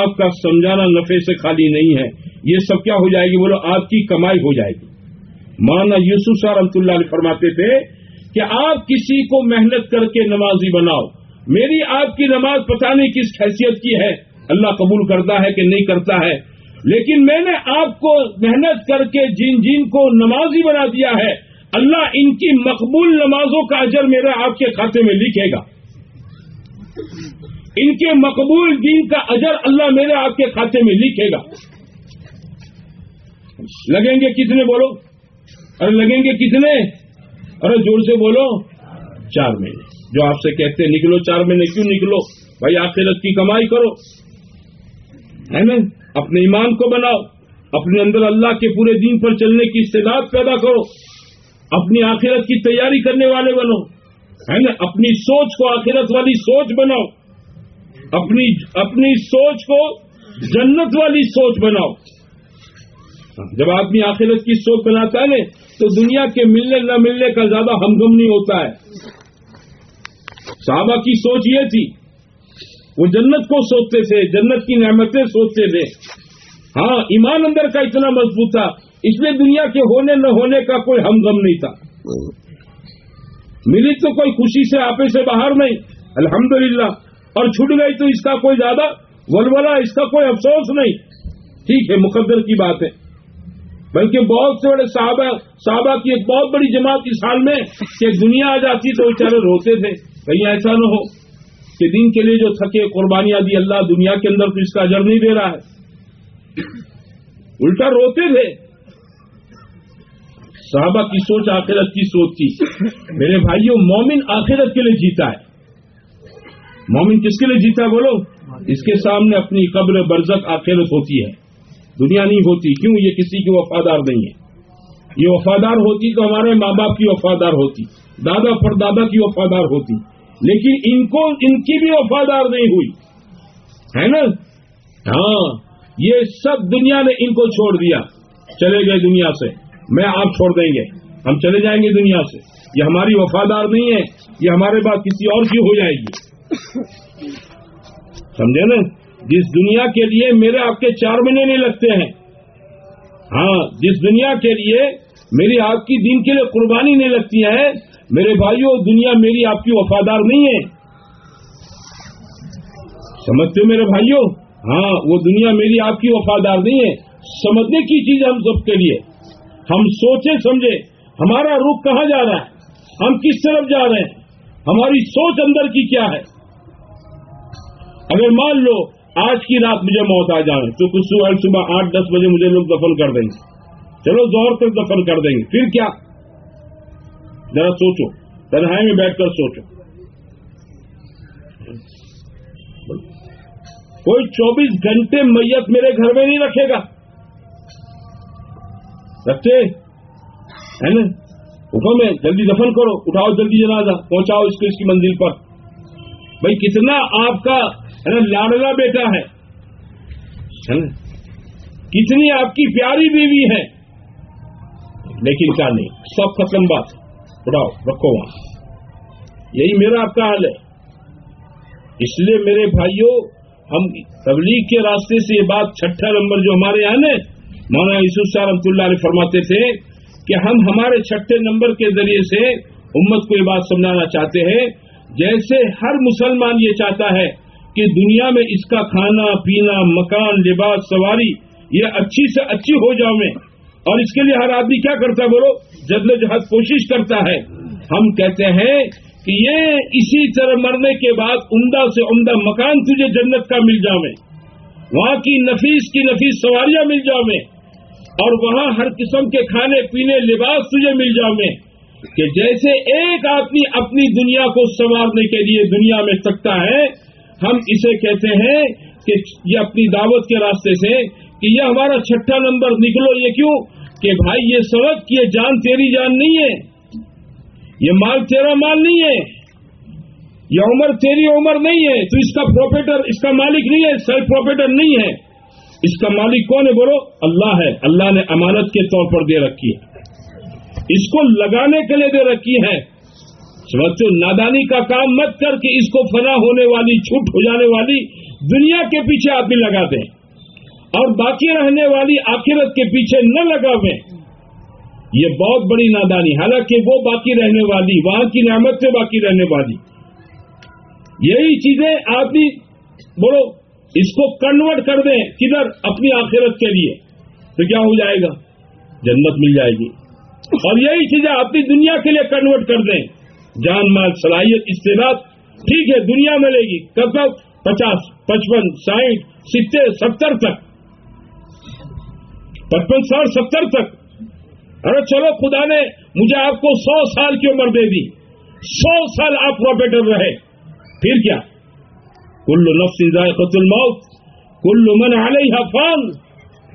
آپ کا سمجھانا نفے سے خالی نہیں ہے۔ یہ سب کیا ہو جائے گی؟ بولو، آپ کی کمائی ہو جائے گی۔ مانا یوسف شاہ رحمت اللہ علیہ فرماتے تھے کہ آپ کسی کو محنت کر کے نمازی بناؤ۔ میری آپ کی نماز پتہ نہیں کس حیثیت کی ہے۔ اللہ قبول کرتا ہے کہ نہیں کرتا ہے۔ لیکن میں نے آپ کو محنت کر کے جن جن کو نمازی بنا دیا ہے، اللہ ان کی مقبول نمازوں کا اجر میرے آپ کے کھاتے میں لکھے گا۔ ان کے مقبول دین کا اجر اللہ میرے آپ کے کھاتے میں لکھے گا۔ لگیں گے کتنے بولو؟ ارے لگیں گے کتنے؟ ارے جوڑ سے بولو، چار مہینے۔ جو آپ سے کہتے نکلو چار مہینے، کیوں نکلو؟ بھائی، آخرت کی کمائی کرو۔ ہے نا اپنے ایمان کو بناؤ۔ اپنے اندر اللہ کے پورے دین پر چلنے کی استعداد پیدا کرو۔ اپنی آخرت کی تیاری کرنے والے بنو۔ ہے نا اپنی سوچ کو آخرت والی سوچ بناؤ۔ اپنی اپنی سوچ کو جنت والی سوچ بناؤ۔ جب آدمی آخرت کی سوچ بناتا ہے نا، تو دنیا کے ملنے نہ ملنے کا زیادہ ہمگم نہیں ہوتا ہے۔ صحابہ کی سوچ یہ تھی، وہ جنت کو سوچتے تھے، جنت کی نعمتیں سوچتے تھے۔ ہاں ایمان اندر کا اتنا مضبوط تھا، اس لیے دنیا کے ہونے نہ ہونے کا کوئی ہم غم نہیں تھا۔ ملی تو کوئی خوشی سے آپے سے باہر نہیں۔ الحمدللہ اور چھٹ گئی تو اس کا کوئی زیادہ ولولا اس کا کوئی افسوس نہیں۔ ٹھیک ہے، مقدر کی بات ہے۔ بلکہ بہت سے بڑے صحابہ صحابہ کی ایک بہت بڑی جماعت اس حال میں کہ دنیا آ جاتی تو بیچارے روتے تھے۔ کہیں ایسا نہ ہو کہ دین کے لیے جو تھکے، قربانیاں دی اللہ دنیا کے اندر تو اس کا اجر نہیں دے رہا ہے۔ الٹا روتے تھے۔ صحابہ کی سوچ آخرت کی سوچ تھی میرے بھائیوں مومن آخرت کے لیے جیتا ہے۔ مومن کس کے لیے جیتا بولو؟ اس کے سامنے اپنی قبر برزت آخرت ہوتی ہے۔ دنیا نہیں ہوتی، کیوں؟ یہ کسی کی وفادار نہیں ہے۔ یہ وفادار ہوتی تو ہمارے ماں باپ کی وفادار ہوتی، دادا پر دادا کی وفادار ہوتی، لیکن ان کو، ان کی بھی وفادار نہیں ہوئی۔ ہے نا؟ ہاں یہ سب دنیا نے ان کو چھوڑ دیا۔ چلے گئے دنیا سے۔ میں آپ چھوڑ دیں گے۔ ہم چلے جائیں گے دنیا سے۔ یہ ہماری وفادار نہیں ہے، یہ ہمارے بعد کسی اور کی ہو جائے گی۔ سمجھے نا؟ جس دنیا کے لیے میرے آپ کے چار مہینے نہیں لگتے ہیں۔ ہاں جس دنیا کے لیے میری آپ کی دن کے لیے قربانی نہیں لگتی ہے میرے بھائیوں دنیا میری آپ کی وفادار نہیں ہے۔ سمجھتے میرے بھائیوں ہاں وہ دنیا میری آپ کی وفادار نہیں ہے۔ سمجھنے کی چیز ہم سب کے لیے۔ ہم سوچے سمجھے ہمارا رخ کہاں جا رہا ہے؟ ہم کس طرف جا رہے ہیں؟ ہماری سوچ اندر کی کیا ہے؟ اگر مان لو آج کی رات مجھے موت آ جائے تو کچھ صبح صبح آٹھ دس بجے مجھے لوگ دفن کر دیں گے۔ چلو زور تک دفن کر دیں گے۔ پھر کیا؟ ذرا سوچو۔ تنہائی میں بیٹھ کر سوچو۔ کوئی چوبیس گھنٹے میت میرے گھر میں نہیں رکھے گا۔ رکھتے ہے نا؟ حکم ہے، جلدی دفن کرو، اٹھاؤ جلدی جنازہ، پہنچاؤ اس کو اس کی منزل پر۔ بھائی، کتنا آپ کا ہے نا لاڈلا بیٹا ہے۔ کتنی آپ کی پیاری بیوی ہے۔ لیکن کیا نہیں سب ختم بات۔ اٹھاؤ رکھو وہاں۔ یہی میرا آپ کا حال ہے۔ اس لیے میرے بھائیوں ہم تبلیغ کے راستے سے یہ بات چھٹا نمبر جو ہمارے یہاں نے مولانا یوسف شاہ رحمۃ اللہ علیہ فرماتے تھے کہ ہم ہمارے چھٹے نمبر کے ذریعے سے امت کو یہ بات سمجھانا چاہتے ہیں۔ جیسے ہر مسلمان یہ چاہتا ہے کہ دنیا میں اس کا کھانا، پینا، مکان، لباس، سواری، یہ اچھی سے اچھی ہو جاؤ میں۔ اور اس کے لیے ہر آدمی کیا کرتا ہے بولو؟ جد جہد کوشش کرتا ہے۔ ہم کہتے ہیں کہ یہ اسی طرح مرنے کے بعد عمدہ سے عمدہ مکان تجھے جنت کا مل جاوے وہاں کی نفیس کی نفیس سواریاں مل جاوے اور وہاں ہر قسم کے کھانے، پینے، لباس تجھے مل جاوے کہ جیسے ایک آدمی اپنی دنیا کو سنوارنے کے لیے دنیا میں سکتا ہے ہم اسے کہتے ہیں کہ یہ اپنی دعوت کے راستے سے کہ یہ ہمارا چھٹا نمبر نکلو، یہ کیوں؟ کہ بھائی یہ سمجھ کہ یہ جان، تیری جان نہیں ہے۔ یہ مال تیرا مال نہیں ہے۔ یہ عمر تیری عمر نہیں ہے۔ تو اس کا پروپیٹر اس کا مالک نہیں ہے سیلف پروپیٹر نہیں ہے۔ اس کا مالک کون ہے؟ بولو، اللہ ہے۔ اللہ نے امانت کے طور پر دے رکھی ہے۔ اس کو لگانے کے لیے دے رکھی ہے۔ سمجھتے نادانی کا کام مت کر کے اس کو فنا ہونے والی چھوٹ ہو جانے والی دنیا کے پیچھے آدمی لگا دیں۔ اور باقی رہنے والی آخرت کے پیچھے نہ لگاویں۔ یہ بہت بڑی نادانی، حالانکہ وہ باقی رہنے والی، وہاں کی نعمت سے باقی رہنے والی۔ یہی چیزیں آدمی بولو، اس کو کنورٹ کر دیں کدھر؟ اپنی آخرت کے لیے۔ تو کیا ہو جائے گا؟ جنت مل جائے گی۔ اور یہی چیزیں اپنی دنیا کے لیے کنورٹ کر دیں۔ جان مال صلاحیت استعمال ٹھیک ہے، دنیا ملے گی۔ کب تک؟ پچاس، پچپن، ساٹھ، ستر ستر تک۔ پچپن، ساٹھ، ستر تک۔ ارے چلو، خدا نے مجھے آپ کو سو سال کی عمر دے دی۔ سو سال آپ پروپیٹر رہے۔ پھر کیا؟ کل نفس ذائقت الموت، کل من علیہ فان۔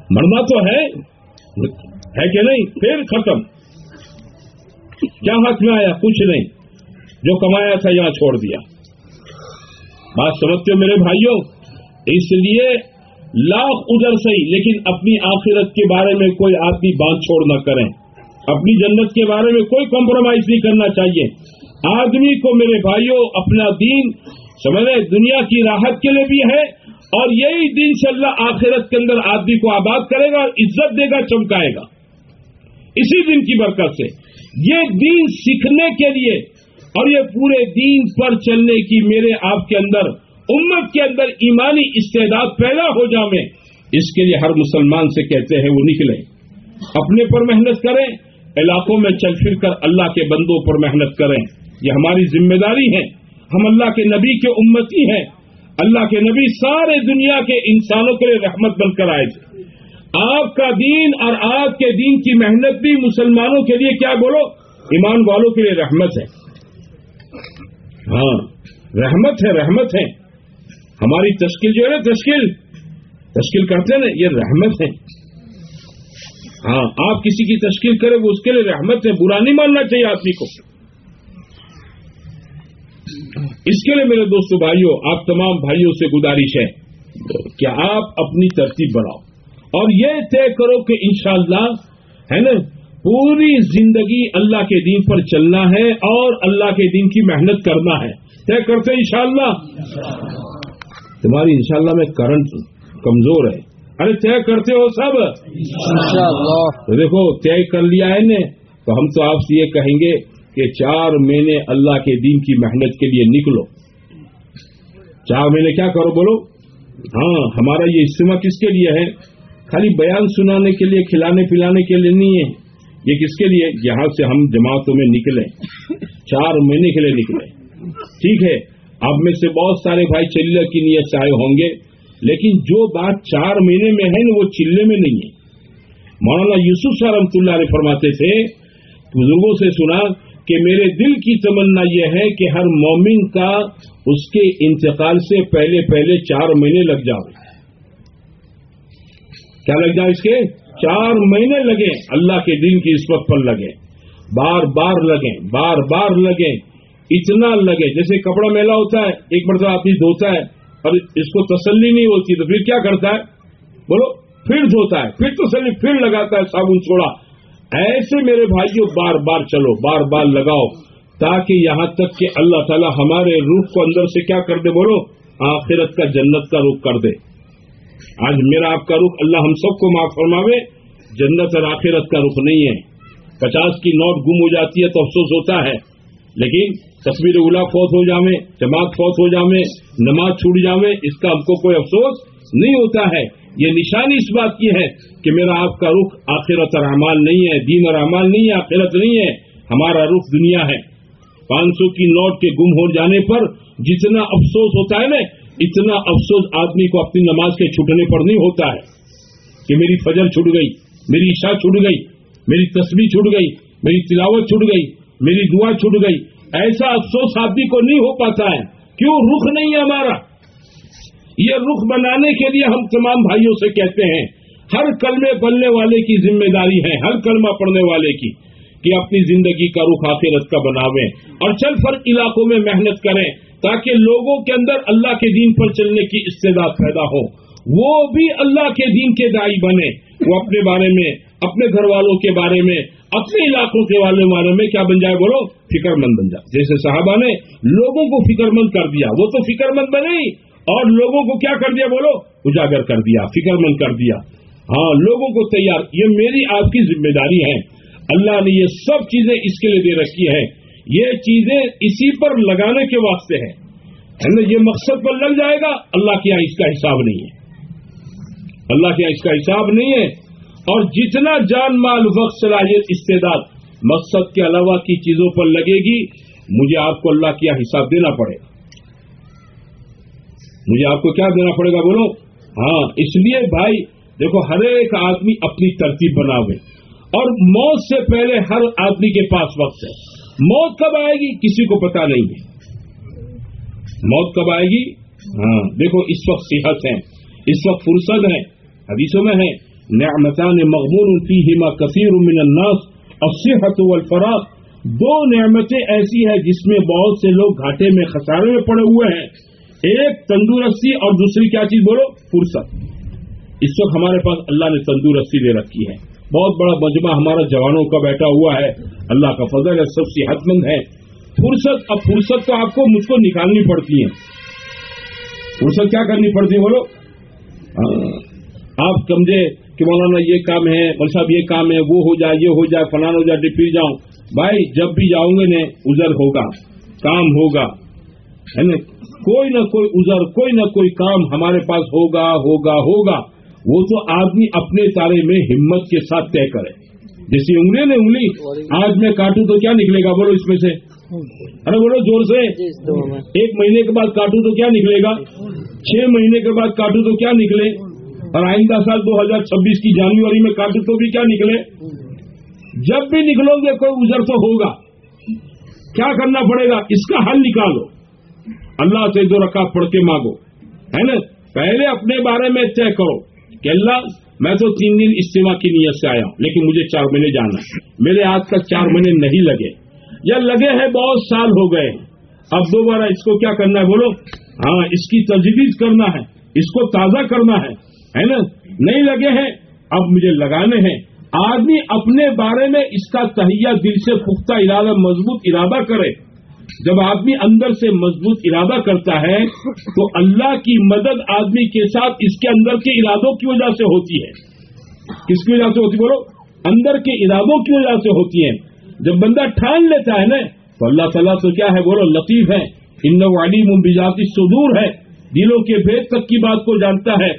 مرنا تو ہے۔ ہے کہ نہیں؟ پھر ختم۔ کیا ہاتھ میں آیا؟ کچھ نہیں۔ جو کمایا تھا یہاں چھوڑ دیا۔ بات سمجھتے ہو میرے بھائیوں اس لیے لاکھ ادھر صحیح، لیکن اپنی آخرت کے بارے میں کوئی آدمی بات چھوڑ نہ کریں اپنی جنت کے بارے میں کوئی کمپرومائز نہیں کرنا چاہیے۔ آدمی کو میرے بھائیوں اپنا دین سمجھ رہے دنیا کی راحت کے لیے بھی ہے، اور یہی دن سے اللہ آخرت کے اندر آدمی کو آباد کرے گا اور عزت دے گا، چمکائے گا۔ اسی دن کی برکت سے۔ یہ دین سیکھنے کے لیے اور یہ پورے دین پر چلنے کی میرے آپ کے اندر، امت کے اندر ایمانی استعداد پیدا ہو جائے اس کے لیے ہر مسلمان سے کہتے ہیں وہ نکلے۔ اپنے پر محنت کریں، علاقوں میں چل پھر کر اللہ کے بندوں پر محنت کریں۔ یہ ہماری ذمہ داری ہے۔ ہم اللہ کے نبی کے امتی ہیں۔ اللہ کے نبی سارے دنیا کے انسانوں کے لیے رحمت بن کر آئے تھے۔ آپ کا دین اور آپ کے دین کی محنت بھی مسلمانوں کے لیے کیا بولو؟ ایمان والوں کے لیے رحمت ہے۔ ہاں رحمت ہے رحمت ہے۔ ہماری تشکیل جو ہے نا، تشکیل۔ تشکیل کرتے ہیں نا، یہ رحمت ہے۔ ہاں آپ کسی کی تشکیل کریں وہ اس کے لیے رحمت ہے۔ برا نہیں ماننا چاہیے آدمی کو۔ اس کے لیے میرے دوستوں بھائیوں آپ تمام بھائیوں سے گزارش ہے کہ آپ اپنی ترتیب بڑھاؤ۔ اور یہ طے کرو کہ انشاءاللہ، ہے نا پوری زندگی اللہ کے دین پر چلنا ہے اور اللہ کے دین کی محنت کرنا ہے۔ طے کرتے انشاءاللہ۔ تمہاری انشاءاللہ میں کرنٹ کمزور ہے۔ ارے طے کرتے ہو سب۔ تو دیکھو طے کر لیا ہے نا تو ہم تو آپ سے یہ کہیں گے کہ چار مہینے اللہ کے دین کی محنت کے لیے نکلو۔ چار مہینے کیا کرو بولو؟ ہاں ہمارا یہ اجتماع کس کے لیے ہے؟ خالی بیان سنانے کے لیے کھلانے پلانے کے لیے نہیں ہے۔ یہ کس کے لیے؟ یہاں سے ہم جماعتوں میں نکلیں۔ چار مہینے کے لیے نکلیں۔ ٹھیک ہے؟ اب میں سے بہت سارے بھائی چلے کی نیت سے آئے ہوں گے، لیکن جو بات چار مہینے میں ہے نا وہ چلے میں نہیں ہے۔ مولانا یوسف شاہ رحمت اللہ علیہ فرماتے تھے، بزرگوں سے سنا کہ میرے دل کی تمنا یہ ہے کہ ہر مومن کا اس کے انتقال سے پہلے پہلے چار مہینے لگ جاؤ۔ کیا لگ جائے اس کے؟ چار مہینے لگے اللہ کے دین کی اس وقت پر لگے۔ بار بار لگے، بار بار لگے، اتنا لگے۔ جیسے کپڑا میلا ہوتا ہے، ایک مرتبہ آدمی دھوتا ہے اور اس کو تسلی نہیں ہوتی، تو پھر کیا کرتا ہے؟ بولو، پھر دھوتا ہے، پھر تسلی، پھر لگاتا ہے صابن چھوڑا۔ ایسے میرے بھائیوں بار بار چلو، بار بار لگاؤ، تاکہ یہاں تک کہ اللہ تعالیٰ ہمارے روح کو اندر سے کیا کر دے، بولو، آخرت کا جنت کا رخ کر دے۔ آج میرا آپ کا رخ اللہ ہم سب کو معاف فرماوے، جنت اور آخرت کا رخ نہیں ہے۔ پچاس کی نوٹ گم ہو جاتی ہے تو افسوس ہوتا ہے، لیکن تصویر اولا فوت ہو جاوے جماعت فوت ہو جاوے نماز چھوٹ جاوے اس کا ہم کو کوئی افسوس نہیں ہوتا ہے۔ یہ نشانی اس بات کی ہے کہ میرا آپ کا رخ آخرت اور اعمال نہیں ہے، دین اور اعمال نہیں ہے، آخرت نہیں ہے، ہمارا رخ دنیا ہے۔ پانچ سو کی نوٹ کے گم ہو جانے پر جتنا افسوس ہوتا ہے نا اتنا افسوس آدمی کو اپنی نماز کے چھٹنے پر نہیں ہوتا ہے کہ میری فجر چھٹ گئی، میری عشاء چھٹ گئی، میری تصویر چھٹ گئی، میری تلاوت چھٹ گئی، میری دعا چھٹ گئی۔ ایسا افسوس آدمی کو نہیں ہو پاتا ہے۔ کیوں؟ رخ نہیں ہے ہمارا۔ یہ رخ بنانے کے لیے ہم تمام بھائیوں سے کہتے ہیں، ہر کلمے پڑھنے والے کی ذمہ داری ہے، ہر کلمہ پڑھنے والے کی۔ کہ اپنی زندگی کا رخ آخرت کا بناویں اور چل فرق علاقوں میں محنت کریں تاکہ لوگوں کے اندر اللہ کے دین پر چلنے کی استعداد پیدا ہو۔ وہ بھی اللہ کے دین کے دائی بنے وہ اپنے بارے میں، اپنے گھر والوں کے بارے میں، اپنے علاقوں کے والے بارے میں کیا بن جائے بولو؟ فکر مند بن جائے۔ جیسے صحابہ نے لوگوں کو فکر مند کر دیا، وہ تو فکر مند بنے ہی۔ اور لوگوں کو کیا کر دیا بولو؟ اجاگر کر دیا فکر مند کر دیا۔ ہاں لوگوں کو تیار۔ یہ میری آپ کی ذمہ داری ہے۔ اللہ نے یہ سب چیزیں اس کے لیے دے رکھی ہے یہ چیزیں اسی پر لگانے کے واسطے ہیں۔ یہ مقصد پر لگ جائے گا، اللہ کے یہاں اس کا حساب نہیں ہے۔ اللہ کے یہاں اس کا حساب نہیں ہے۔ اور جتنا جان مال وقت صلاحیت استعداد مقصد کے علاوہ کی چیزوں پر لگے گی، مجھے آپ کو اللہ کے یہاں حساب دینا پڑے۔ گا مجھے آپ کو کیا دینا پڑے گا بولو؟ ہاں اس لیے بھائی، دیکھو، ہر ایک آدمی اپنی ترتیب بناوے۔ اور موت سے پہلے ہر آدمی کے پاس وقت ہے۔ موت کب آئے گی؟ کسی کو پتا نہیں ہے۔ موت کب آئے گی؟ ہاں دیکھو، اس وقت صحت ہے اس وقت فرصت ہے حدیثوں میں ہے نعمتان مغمون فیہما کثیر من الناس، الصحت والفراغ۔ دو نعمتیں ایسی ہیں جس میں بہت سے لوگ گھاٹے میں، خسارے میں پڑے ہوئے ہیں۔ ایک تندرستی اور دوسری کیا چیز بولو؟ فرصت۔ اس وقت ہمارے پاس اللہ نے تندرستی دے رکھی ہے۔ بہت بڑا مجمع ہمارا جوانوں کا بیٹھا ہوا ہے۔ اللہ کا فضل ہے، سب صحت مند ہے فرصت، اب فرصت تو آپ کو مجھ کو نکالنی پڑتی ہے۔ فرصت کیا کرنی پڑتی ہے بولو؟ آپ سمجھے کہ مولانا یہ کام ہے مول صاحب یہ کام ہے، وہ ہو جائے، یہ ہو جائے، فلان ہو جائے ڈپی جاؤں۔ بھائی، جب بھی جاؤں گے نا ازر ہوگا، کام ہوگا۔ ہے نا؟ کوئی نہ کوئی ازر کوئی نہ کوئی کام ہمارے پاس ہوگا ہوگا ہوگا۔ وہ تو آدمی اپنے تارے میں ہمت کے ساتھ طے کرے۔ جیسی انگلی نے انگلی، آج میں کاٹوں تو کیا نکلے گا؟ بولو اس میں سے۔ ارے بولو زور سے۔ ایک مہینے کے بعد کاٹوں تو کیا نکلے گا؟ چھ مہینے کے بعد کاٹوں تو کیا نکلے؟ اور آئندہ سال دو ہزار چھبیس کی جنوری میں کاٹوں تو بھی کیا نکلے؟ جب بھی نکلو گے کوئی ازر تو ہوگا۔ کیا کرنا پڑے گا؟ اس کا حل نکالو۔ اللہ سے دو رکعت پڑھ کے مانگو۔ ہے نا؟ پہلے اپنے بارے میں طے کرو۔ کہ اللہ، میں تو تین دن اجتماع کی نیت سے آیا ہوں، لیکن مجھے چار مہینے جانا ہے۔ میرے آج تک چار مہینے نہیں لگے۔ یا لگے ہیں، بہت سال ہو گئے۔ اب دوبارہ اس کو کیا کرنا ہے؟ بولو ہاں اس کی تجویز کرنا ہے، اس کو تازہ کرنا ہے ہے نا؟ نہیں لگے ہیں، اب مجھے لگانے ہیں۔ آدمی اپنے بارے میں اس کا تہیا دل سے پختہ ارادہ، مضبوط ارادہ کرے۔ جب آدمی اندر سے مضبوط ارادہ کرتا ہے، تو اللہ کی مدد آدمی کے ساتھ اس کے اندر کے ارادوں کی وجہ سے ہوتی ہے۔ کس کی وجہ سے ہوتی بولو؟ اندر کے ارادوں کی وجہ سے ہوتی ہے۔ جب بندہ ٹھان لیتا ہے نا، تو اللہ تعالیٰ تو کیا ہے؟ بولو، لطیف ہے۔ ان علیم بجاتی سدور ہے۔ دلوں کے بھید تک کی بات کو جانتا ہے۔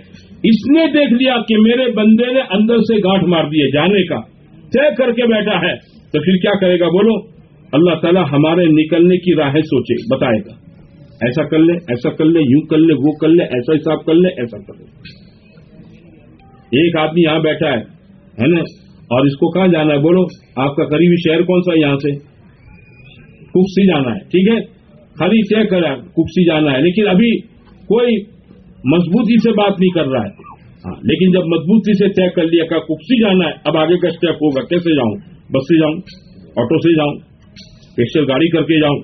اس نے دیکھ لیا کہ میرے بندے نے اندر سے گاٹھ مار دیے جانے کا۔ طے کر کے بیٹھا ہے۔ تو پھر کیا کرے گا؟ بولو اللہ تعالیٰ ہمارے نکلنے کی راہیں سوچے، بتائے گا۔ ایسا کر لے، ایسا کر لے، یوں کر لے، وہ کر لے، ایسا حساب کر لے، ایسا کر لے۔ ایک آدمی یہاں بیٹھا ہے ہے نا؟ اور اس کو کہاں جانا ہے؟ بولو، آپ کا قریبی شہر کون سا ہے یہاں سے؟ کپسی جانا ہے، ٹھیک ہے؟ خری طے کرا کپسی جانا ہے۔ لیکن ابھی کوئی مضبوطی سے بات نہیں کر رہا ہے۔ ہاں لیکن جب مضبوطی سے طے کر لیا کہ کپسی جانا ہے، اب آگے کا اسٹیپ ہوگا، کیسے جاؤں؟ بس سے جاؤں، آٹو سے جاؤں اسپیشل گاڑی کر کے جاؤں۔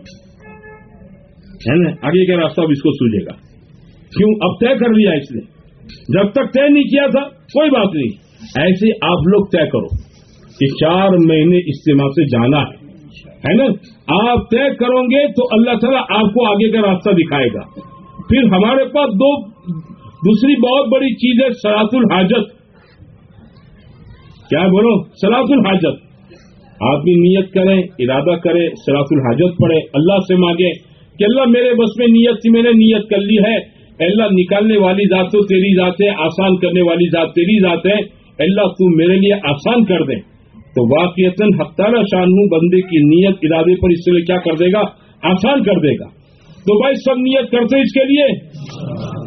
ہے نا؟ آگے کا راستہ اب اس کو سوجے گا۔ کیوں؟ اب طے کر لیا اس نے۔ جب تک طے نہیں کیا تھا، کوئی بات نہیں۔ ایسے آپ لوگ طے کرو کہ چار مہینے اجتماع سے جانا ہے۔ ہے نا؟ آپ طے کرو گے تو اللہ تعالیٰ آپ کو آگے کا راستہ دکھائے گا۔ پھر ہمارے پاس دو، دوسری بہت بڑی چیز ہے سلاط الحاجت۔ کیا بولو؟ سلاط الحاجت۔ آدمی نیت کرے ارادہ کرے سراف الحاجت پڑے اللہ سے مانگے کہ اللہ میرے بس میں نیت سے میں نے نیت کر لی ہے۔ اللہ نکالنے والی ذات تو تیری ذات ہے آسان کرنے والی ذات تیری ذات ہے۔ اللہ تم میرے لیے آسان کر دے۔ تو واقعتاً ہفتارہ شانو بندے کی نیت ارادے پر اس لیے کیا کر دے گا؟ آسان کر دے گا۔ تو بھائی سب نیت کرتے اس کے لیے؟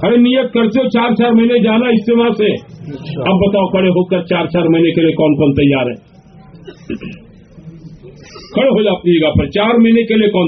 ارے نیت کرتے ہو چار چار مہینے جانا اجتماع سے۔ اب بتاؤ کھڑے ہو کر چار چار مہینے کے لیے کون کون تیار ہے؟ کھڑے ہو جاتی ہے۔ گا پر چار مہینے کے لیے کون